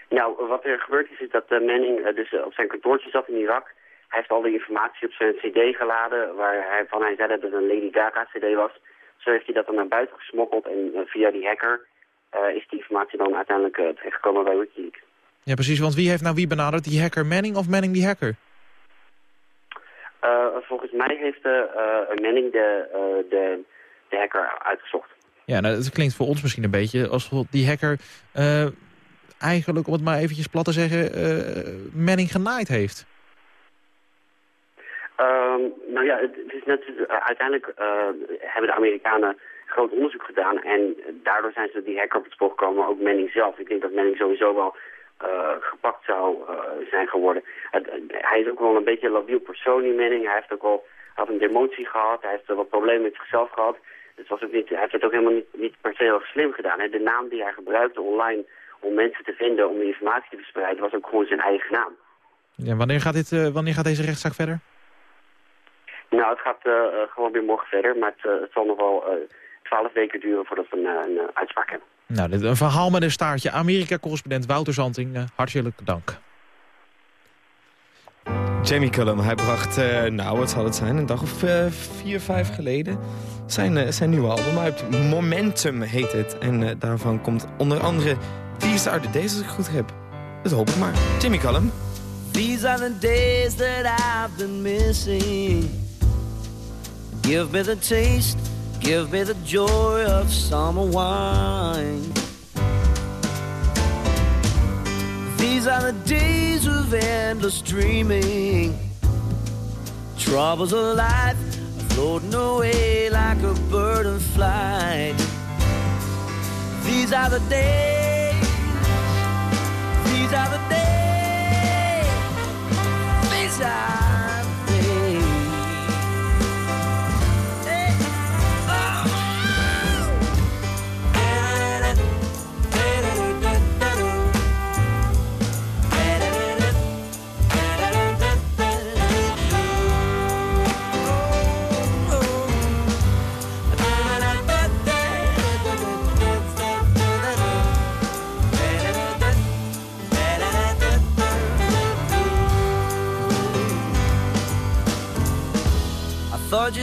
Nou, wat er gebeurd is, is dat eh, Manning eh, dus eh, op zijn kantoortje zat in Irak. Hij heeft al die informatie op zijn cd geladen, waar hij zei dat het een Lady Gaga cd was. Zo heeft hij dat dan naar buiten gesmokkeld en via die hacker is die informatie dan uiteindelijk terechtgekomen bij Wikileaks. Ja, precies. Want wie heeft nou wie benaderd? Die hacker Manning of Manning die hacker? Eh, volgens mij heeft eh, eh, Manning de, de, de hacker uitgezocht. Ja, nou, dat klinkt voor ons misschien een beetje alsof die hacker eigenlijk, om het maar eventjes plat te zeggen, Manning genaaid heeft. Ehm, nou ja, het, is net, uh, uiteindelijk hebben de Amerikanen groot onderzoek gedaan en daardoor zijn ze die hacker op het spoor gekomen, ook Manning zelf. Ik denk dat Manning sowieso wel uh, gepakt zou zijn geworden. hij is ook wel een beetje een labiel persoon, die Manning. Hij heeft ook al had een demotie gehad, hij heeft wat problemen met zichzelf gehad. Dus was ook niet, hij heeft het ook helemaal niet, niet per se heel slim gedaan. Hè. De naam die hij gebruikte online om mensen te vinden, om informatie te verspreiden, was ook gewoon zijn eigen naam. Ja, wanneer, gaat dit, wanneer gaat deze rechtszaak verder? Nou, het gaat gewoon weer morgen verder, maar het, het zal nog wel twaalf weken duren voordat we een, een uitspraak hebben. Nou, dit, een verhaal met een staartje. Amerika-correspondent Wouter Zanting, hartelijk dank. Jamie Cullum, hij bracht, uh, nou wat zal het zijn, een dag of uh, vier, vijf geleden... zijn, uh, zijn nieuwe album uit. Momentum heet het. En daarvan komt onder andere Tears Out The Days, als ik goed heb. Dat hoop ik maar. Jamie Cullum. These are the days that I've been missing. Give me the taste, give me the joy of summer wine. These are the days of endless dreaming. Troubles of life floating away like a bird in flight. These are the days. These are the days. These are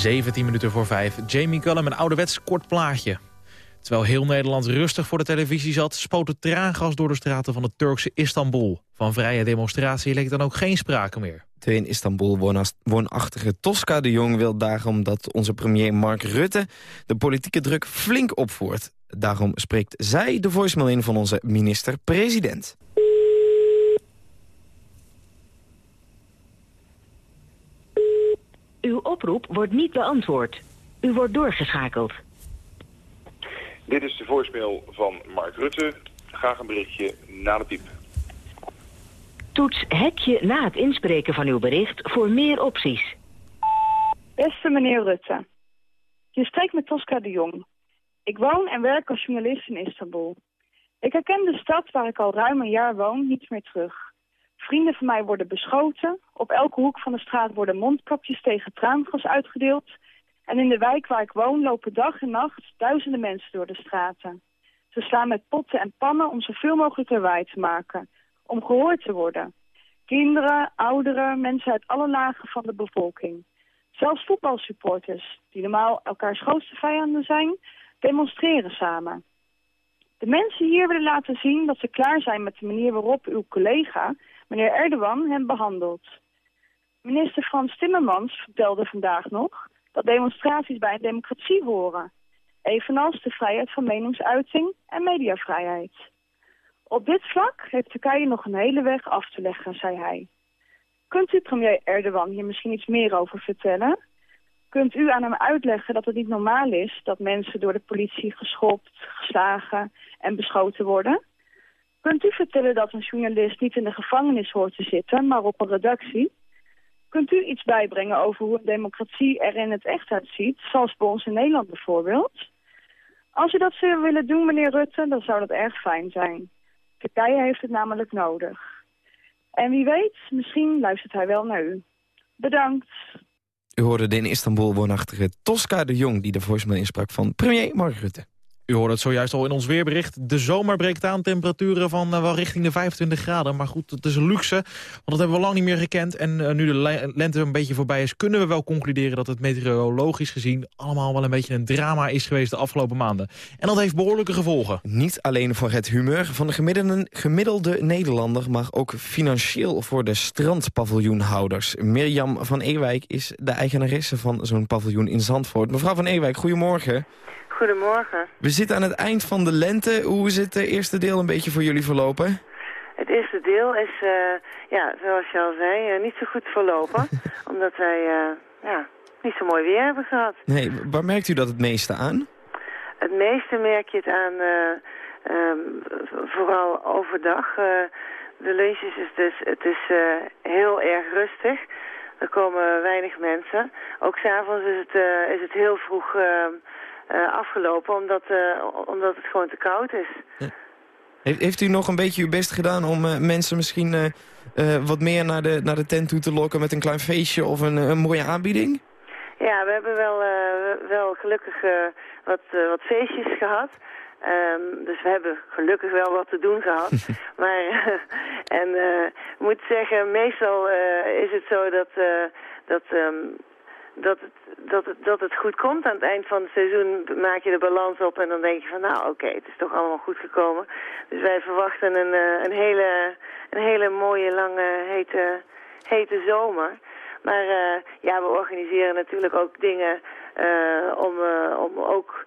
17 minuten voor 5. Jamie Cullum, een ouderwets kort plaatje. Terwijl heel Nederland rustig voor de televisie zat... spoot het traangas door de straten van het Turkse Istanbul. Van vrije demonstratie leek dan ook geen sprake meer. De in Istanbul woonachtige Tosca de Jong wil daarom dat onze premier Mark Rutte de politieke druk flink opvoert. Daarom spreekt zij de voicemail in van onze minister-president. Uw oproep wordt niet beantwoord. U wordt doorgeschakeld. Dit is de voicemail van Mark Rutte. Graag een berichtje na de piep. Toets hekje na het inspreken van uw bericht voor meer opties. Beste meneer Rutte, je spreekt met Tosca de Jong. Ik woon en werk als journalist in Istanbul. Ik herken de stad waar ik al ruim een jaar woon niet meer terug. Vrienden van mij worden beschoten. Op elke hoek van de straat worden mondkapjes tegen traangas uitgedeeld. En in de wijk waar ik woon lopen dag en nacht duizenden mensen door de straten. Ze slaan met potten en pannen om zoveel mogelijk lawaai te maken. Om gehoord te worden. Kinderen, ouderen, mensen uit alle lagen van de bevolking. Zelfs voetbalsupporters, die normaal elkaars grootste vijanden zijn, demonstreren samen. De mensen hier willen laten zien dat ze klaar zijn met de manier waarop uw collega, meneer Erdogan, hem behandelt. Minister Frans Timmermans vertelde vandaag nog dat demonstraties bij een democratie horen. Evenals de vrijheid van meningsuiting en mediavrijheid. Op dit vlak heeft Turkije nog een hele weg af te leggen, zei hij. Kunt u premier Erdogan hier misschien iets meer over vertellen? Kunt u aan hem uitleggen dat het niet normaal is dat mensen door de politie geschopt, geslagen en beschoten worden? Kunt u vertellen dat een journalist niet in de gevangenis hoort te zitten, maar op een redactie? Kunt u iets bijbrengen over hoe een democratie er in het echt uitziet, zoals bij ons in Nederland bijvoorbeeld? Als u dat zou willen doen, meneer Rutte, dan zou dat erg fijn zijn. Turkije heeft het namelijk nodig. En wie weet, misschien luistert hij wel naar u. Bedankt. U hoorde de in Istanbul woonachtige Tosca de Jong... die de voicemail insprak van premier Mark Rutte. U hoorde het zojuist al in ons weerbericht. De zomer breekt aan, temperaturen van eh, wel richting de 25 graden. Maar goed, het is een luxe, want dat hebben we lang niet meer gekend. En eh, nu de le- lente een beetje voorbij is... kunnen we wel concluderen dat het meteorologisch gezien... allemaal wel een beetje een drama is geweest de afgelopen maanden. En dat heeft behoorlijke gevolgen. Niet alleen voor het humeur van de gemiddelde, gemiddelde Nederlander... maar ook financieel voor de strandpaviljoenhouders. Mirjam van Ewijk is de eigenaresse van zo'n paviljoen in Zandvoort. Mevrouw van Ewijk, goedemorgen. Goedemorgen. We zitten aan het eind van de lente. Hoe is het eerste deel een beetje voor jullie verlopen? Het eerste deel is, eh, ja, zoals je al zei, eh, niet zo goed verlopen. omdat wij eh, ja, niet zo mooi weer hebben gehad. Nee, waar merkt u dat het meeste aan? Het meeste merk je het aan, eh, ehm, vooral overdag. De lunches is dus, het is heel erg rustig. Er komen weinig mensen. Ook s'avonds is, het, is het heel vroeg ehm, eh, afgelopen, omdat, eh, omdat het gewoon te koud is. Heeft, heeft u nog een beetje uw best gedaan om eh, mensen misschien eh, eh, wat meer naar de, naar de tent toe te lokken... met een klein feestje of een, een mooie aanbieding? Ja, we hebben wel, eh, wel gelukkig eh, wat, eh, wat feestjes gehad. Ehm, dus we hebben gelukkig wel wat te doen gehad. maar, en eh, ik moet zeggen, meestal eh, is het zo dat, eh, dat, ehm, dat, het, dat, het, dat het goed komt. Aan het eind van het seizoen maak je de balans op en dan denk je van, nou oké, het is toch allemaal goed gekomen. Dus wij verwachten een, eh, een, hele, een hele mooie, lange, hete, hete zomer. Maar eh, ja, we organiseren natuurlijk ook dingen eh, om, om ook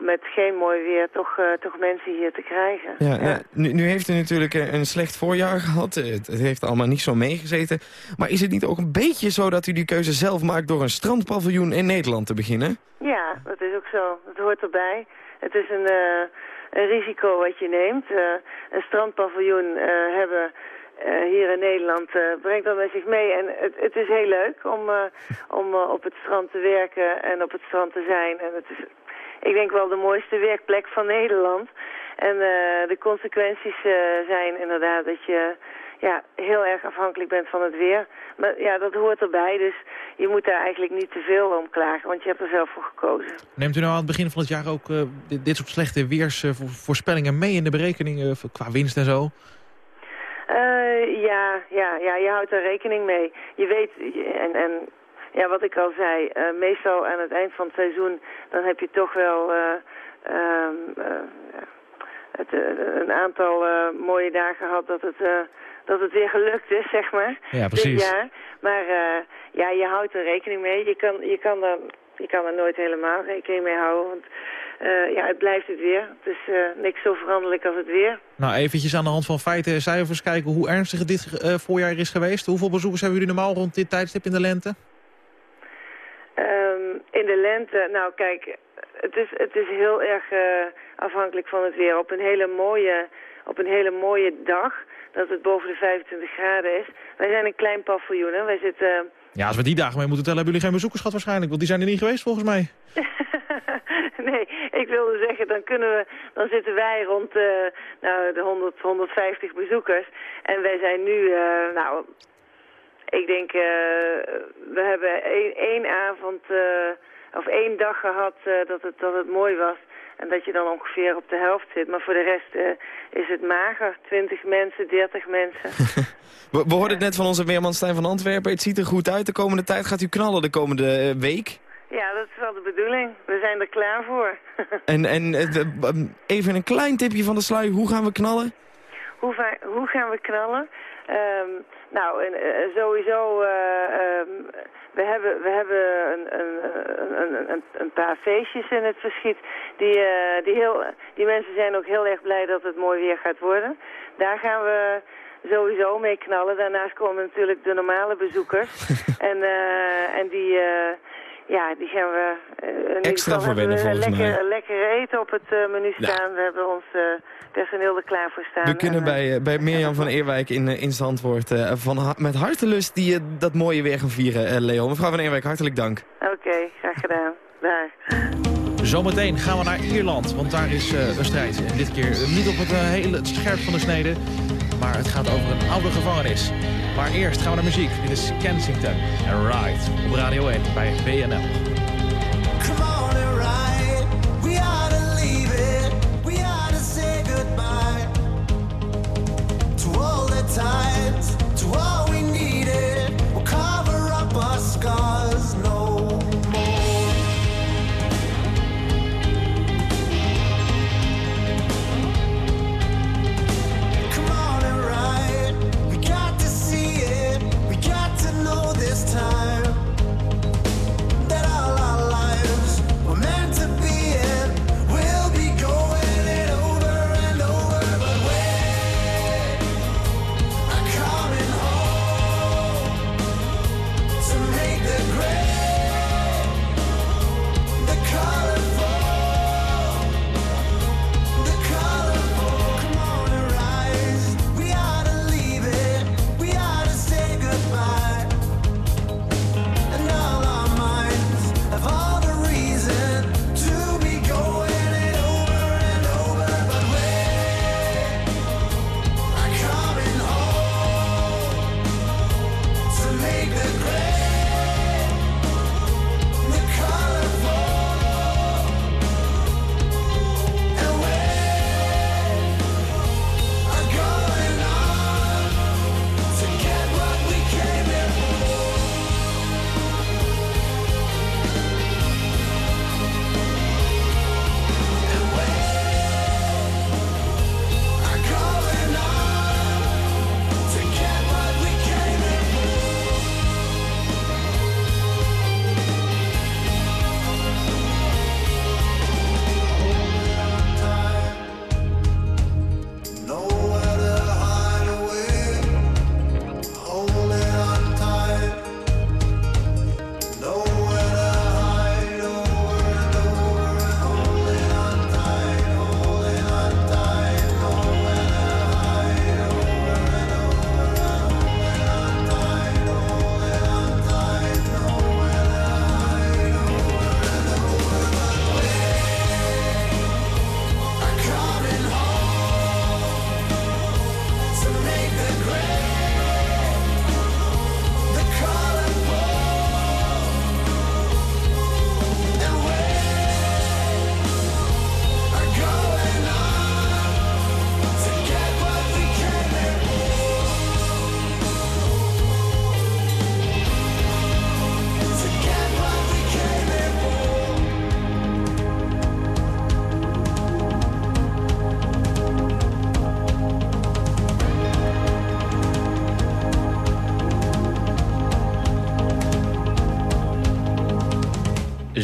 met geen mooi weer toch, eh, toch mensen hier te krijgen. Ja, ja, Nu, nu heeft u natuurlijk een, een slecht voorjaar gehad. Het, het heeft allemaal niet zo meegezeten. Maar is het niet ook een beetje zo dat u die keuze zelf maakt... door een strandpaviljoen in Nederland te beginnen? Ja, dat is ook zo. Dat hoort erbij. Het is een, eh, een risico wat je neemt. Eh, een strandpaviljoen eh, hebben eh, hier in Nederland eh, brengt dat met zich mee. En het, het is heel leuk om, eh, om eh, op het strand te werken en op het strand te zijn. En het is, ik denk wel de mooiste werkplek van Nederland. En eh, de consequenties eh, zijn inderdaad dat je ja, heel erg afhankelijk bent van het weer. Maar ja, dat hoort erbij, dus je moet daar eigenlijk niet te veel om klagen, want je hebt er zelf voor gekozen. Neemt u nou aan het begin van het jaar ook eh, dit, dit soort slechte weersvoorspellingen mee in de berekeningen qua winst en zo? Ja, ja, ja, je houdt er rekening mee. Je weet, en, en ja, wat ik al zei, eh, meestal aan het eind van het seizoen, dan heb je toch wel eh, ehm, eh, het, een aantal mooie dagen gehad dat het, dat het weer gelukt is, zeg maar. Ja, precies. Dit jaar. Maar ja, je houdt er rekening mee. Je kan, je kan er... Je kan er nooit helemaal rekening mee houden, want ja, het blijft het weer. Het is niks zo veranderlijk als het weer. Nou, eventjes aan de hand van feiten en cijfers kijken hoe ernstig dit eh, voorjaar is geweest. Hoeveel bezoekers hebben jullie normaal rond dit tijdstip in de lente? Ehm, in de lente, nou kijk, het is, het is heel erg eh, afhankelijk van het weer. Op een, hele mooie, op een hele mooie dag, dat het boven de 25 graden is. Wij zijn een klein paviljoen, hè. Wij zitten... Ja, als we die dagen mee moeten tellen, hebben jullie geen bezoekers gehad waarschijnlijk. Want die zijn er niet geweest volgens mij. nee, ik wilde zeggen, dan kunnen we, dan zitten wij rond eh, nou, de 100, 150 bezoekers. En wij zijn nu, eh, nou, ik denk, eh, we hebben één, avond, eh, of één dag gehad eh, dat, het, dat het mooi was. En dat je dan ongeveer op de helft zit. Maar voor de rest is het mager. 20 mensen, 30 mensen. We, we hoorden het net van onze weerman Stijn van Antwerpen. Het ziet er goed uit. De komende tijd gaat u knallen de komende week. ja, dat is wel de bedoeling. We zijn er klaar voor. En, en eh, de- even een klein tipje van de sluier. Hoe gaan we knallen? Hoe, hoe gaan we knallen? Ehm, nou, en, eh, sowieso, eh, ehm, we hebben, we hebben een, een, een, een, een paar feestjes in het verschiet. Die, eh, die, heel, die mensen zijn ook heel erg blij dat het mooi weer gaat worden. Daar gaan we sowieso mee knallen. Daarnaast komen natuurlijk de normale bezoekers. en, eh, en die... ja, die gaan we... ieder Extra geval hebben verwennen, we volgens lekker, mij. lekker eten op het eh, menu Ja. staan. We hebben ons eh, personeel er klaar voor staan. We kunnen En, bij, bij Mirjam van Eerwijk in, in Zandvoort van, ha- met hartelust die, dat mooie weer gaan vieren, eh, Leon. Mevrouw van Eerwijk, hartelijk dank. Oké, graag gedaan. Daar. Zometeen gaan we naar Ierland, want daar is eh, een strijd. En dit keer niet op het hele het scherp van de snede, maar het gaat over een oude gevangenis. Maar eerst gaan we naar muziek. Dit is Kensington en Ride op Radio 1 bij BNL. Come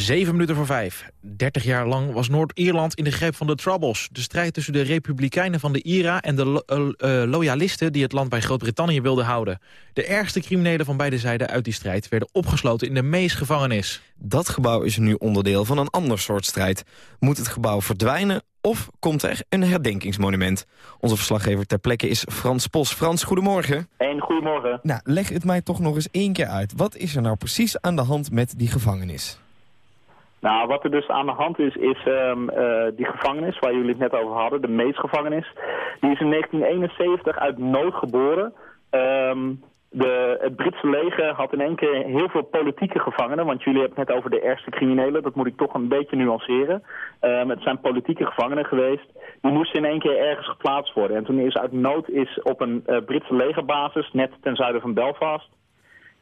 Zeven minuten voor vijf. Dertig jaar lang was Noord-Ierland in de greep van de Troubles. De strijd tussen de republikeinen van de IRA en de lo eh, eh, loyalisten... die het land bij Groot-Brittannië wilden houden. De ergste criminelen van beide zijden uit die strijd... werden opgesloten in de Mees-gevangenis. Dat gebouw is nu onderdeel van een ander soort strijd. Moet het gebouw verdwijnen of komt er een herdenkingsmonument? Onze verslaggever ter plekke is Frans Pos. Frans, goedemorgen. En goedemorgen. Nou, leg het mij toch nog eens één keer uit. Wat is er nou precies aan de hand met die gevangenis? Nou, wat er dus aan de hand is, is um, uh, die gevangenis waar jullie het net over hadden, de Meesgevangenis. Die is in 1971 uit nood geboren. Um, de, het Britse leger had in één keer heel veel politieke gevangenen, want jullie hebben het net over de ergste criminelen, dat moet ik toch een beetje nuanceren. Um, het zijn politieke gevangenen geweest, die moesten in één keer ergens geplaatst worden. En toen is uit nood is op een uh, Britse legerbasis, net ten zuiden van Belfast,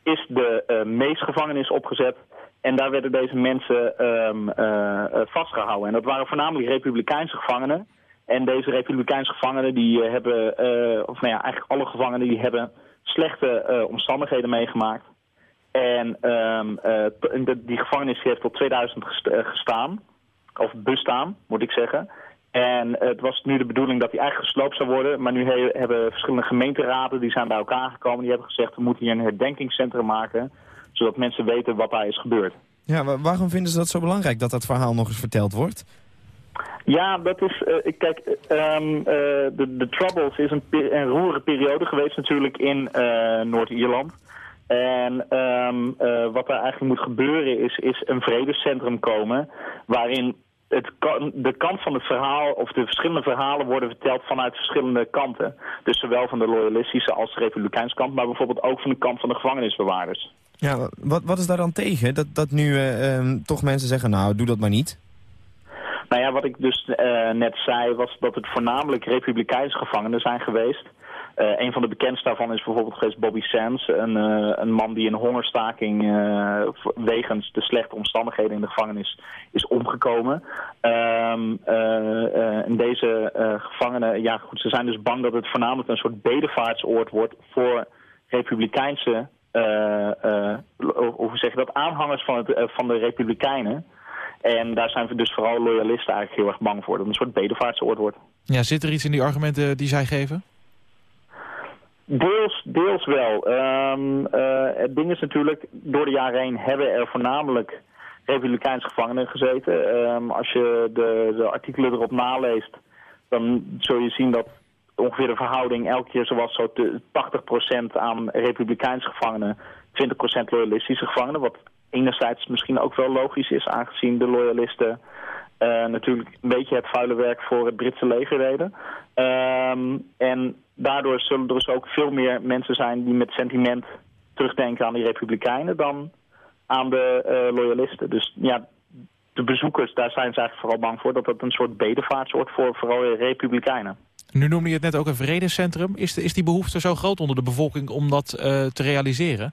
is de uh, Meesgevangenis opgezet. En daar werden deze mensen um, vastgehouden. En dat waren voornamelijk republikeinse gevangenen. En deze republikeinse gevangenen die hebben, of nou ja, eigenlijk alle gevangenen die hebben slechte omstandigheden meegemaakt. En uh, die gevangenis heeft tot 2000 gestaan, of bestaan, moet ik zeggen. En het was nu de bedoeling dat die eigenlijk gesloopt zou worden. Maar nu he hebben verschillende gemeenteraden, die zijn bij elkaar gekomen. Die hebben gezegd, we moeten hier een herdenkingscentrum maken. Zodat mensen weten wat daar is gebeurd. Ja, waarom vinden ze dat zo belangrijk dat dat verhaal nog eens verteld wordt? Ja, dat is, uh, kijk, um, uh, de, de Troubles is een, een roerige periode geweest natuurlijk in uh, Noord-Ierland. En um, wat er eigenlijk moet gebeuren is, is een vredescentrum komen waarin het, de kant van het verhaal, of de verschillende verhalen worden verteld vanuit verschillende kanten. Dus zowel van de loyalistische als de republikeinse kant, maar bijvoorbeeld ook van de kant van de gevangenisbewaarders. Ja, wat, wat is daar dan tegen? Dat, dat nu uh, toch mensen zeggen, nou, doe dat maar niet? Nou ja, wat ik dus uh, net zei, was dat het voornamelijk republikeinse gevangenen zijn geweest. Uh, een van de bekendste daarvan is bijvoorbeeld geweest Bobby Sands, een, uh, een man die in hongerstaking uh, wegens de slechte omstandigheden in de gevangenis is omgekomen. Um, deze gevangenen, ja goed, ze zijn dus bang dat het voornamelijk een soort bedevaartsoord wordt voor republikeinse, hoe zeg dat, aanhangers van, het, van de republikeinen. En daar zijn we dus vooral loyalisten eigenlijk heel erg bang voor. Dat het een soort bedevaartsoord wordt. Ja, zit er iets in die argumenten die zij geven? Deels, deels wel. Um, uh, het ding is natuurlijk, door de jaren heen hebben er voornamelijk republikeinse gevangenen gezeten. Um, als je de, de artikelen erop naleest, dan zul je zien dat ongeveer de verhouding elke keer zoals zo 80% aan republikeinse gevangenen, 20% loyalistische gevangenen. Wat enerzijds misschien ook wel logisch is, aangezien de loyalisten uh, natuurlijk een beetje het vuile werk voor het Britse leger deden. Um, en daardoor zullen er dus ook veel meer mensen zijn die met sentiment terugdenken aan die republikeinen dan aan de uh, loyalisten. Dus ja, de bezoekers, daar zijn ze eigenlijk vooral bang voor dat dat een soort bedevaart wordt voor vooral republikeinen. Nu noemde je het net ook een vredescentrum. Is, de, is die behoefte zo groot onder de bevolking om dat uh, te realiseren?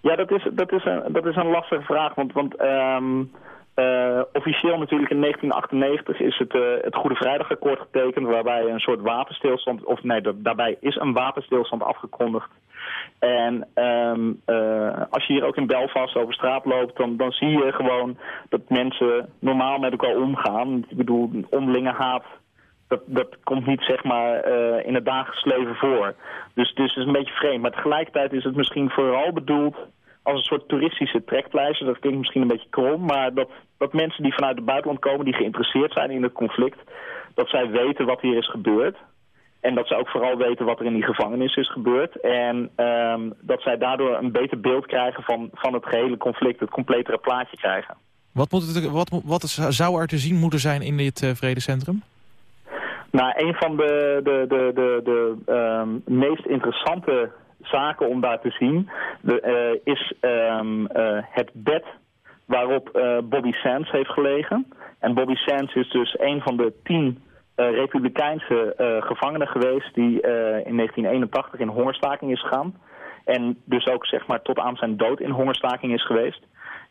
Ja, dat is, dat is, een, dat is een lastige vraag, want, want um, uh, officieel natuurlijk in 1998 is het, uh, het Goede Vrijdagakkoord getekend... waarbij een soort wapenstilstand, of nee, daarbij is een wapenstilstand afgekondigd. En um, uh, als je hier ook in Belfast over straat loopt, dan, dan zie je gewoon dat mensen normaal met elkaar omgaan. Ik bedoel, onderlinge haat, dat, dat komt niet zeg maar in het dagelijks leven voor. Dus, dus het is een beetje vreemd. Maar tegelijkertijd is het misschien vooral bedoeld als een soort toeristische trekpleister. Dat klinkt misschien een beetje krom, maar dat, dat mensen die vanuit het buitenland komen... die geïnteresseerd zijn in het conflict, dat zij weten wat hier is gebeurd. En dat ze ook vooral weten wat er in die gevangenis is gebeurd. En um, dat zij daardoor een beter beeld krijgen van, van het gehele conflict, het completere plaatje krijgen. Wat, moet het, wat, wat zou er te zien moeten zijn in dit uh, vredecentrum? Nou, een van de, de, de, de, de um, meest interessante zaken om daar te zien de, uh, is um, uh, het bed waarop uh, Bobby Sands heeft gelegen. En Bobby Sands is dus een van de tien republikeinse gevangenen geweest die in 1981 in hongerstaking is gegaan. En dus ook zeg maar tot aan zijn dood in hongerstaking is geweest.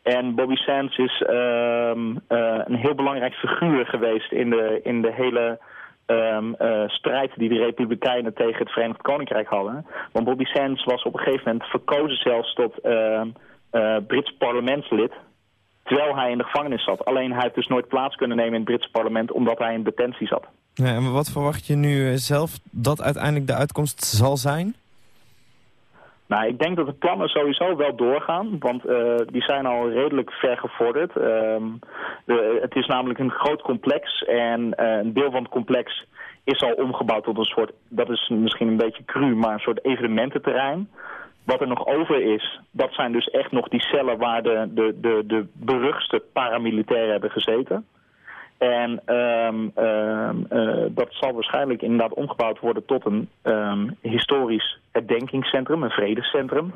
En Bobby Sands is um, een heel belangrijk figuur geweest in de, in de hele um, strijd die de Republikeinen tegen het Verenigd Koninkrijk hadden. Want Bobby Sands was op een gegeven moment verkozen zelfs tot uh, Brits parlementslid. terwijl hij in de gevangenis zat. Alleen hij heeft dus nooit plaats kunnen nemen in het Britse parlement omdat hij in detentie zat. Ja, en wat verwacht je nu eh, zelf dat uiteindelijk de uitkomst zal zijn? Nou, ik denk dat de plannen sowieso wel doorgaan, want eh, die zijn al redelijk ver gevorderd. Ehm, de- het is namelijk een groot complex en eh, een deel van het complex is al omgebouwd tot een soort, dat is misschien een beetje cru, maar een soort evenemententerrein. Wat er nog over is, dat zijn dus echt nog die cellen waar de, de, de, de beruchtste paramilitairen hebben gezeten. En ehm, ehm, eh, dat zal waarschijnlijk inderdaad omgebouwd worden tot een ehm, historisch herdenkingscentrum, een vredescentrum.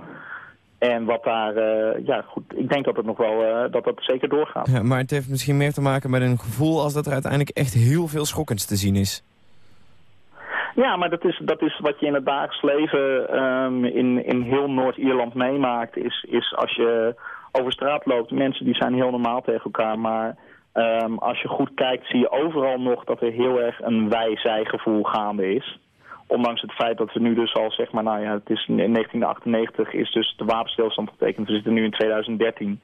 En wat daar, eh, ja goed, ik denk dat het nog wel, eh, dat dat zeker doorgaat. Ja, maar het heeft misschien meer te maken met een gevoel als dat er uiteindelijk echt heel veel schokkends te zien is. Ja, maar dat is, dat is wat je in het dagelijks leven in, in heel Noord-Ierland meemaakt. Is, is als je over straat loopt, mensen die zijn heel normaal tegen elkaar. Maar ehm, als je goed kijkt, zie je overal nog dat er heel erg een wij-zij gevoel gaande is. Ondanks het feit dat we nu dus al, zeg maar, nou ja, het is in 1998 is dus de wapenstilstand getekend. We zitten nu in 2013.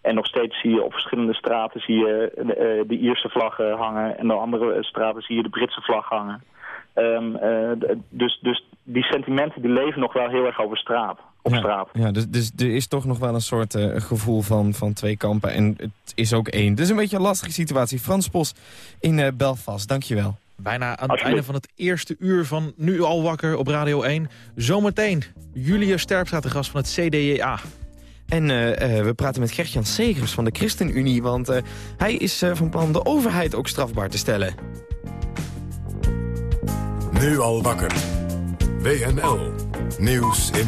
En nog steeds zie je op verschillende straten zie je de, eh, de Ierse vlaggen hangen. En op andere straten zie je de Britse vlag hangen. Ehm, eh, dus, dus die sentimenten die leven nog wel heel erg over straat, op ja, straat. Ja, dus, dus er is toch nog wel een soort eh, gevoel van, van twee kampen. En het is ook één. Het is een beetje een lastige situatie. Frans Pos in eh, Belfast, dankjewel. Bijna aan het einde van het eerste uur van Nu al wakker op Radio 1. Zometeen Julia Sterpstra, de gast van het CDA. En eh, eh, we praten met Gertjan Segers van de ChristenUnie... want eh, hij is eh, van plan de overheid ook strafbaar te stellen. Nu al wakker. WNL. Nieuws in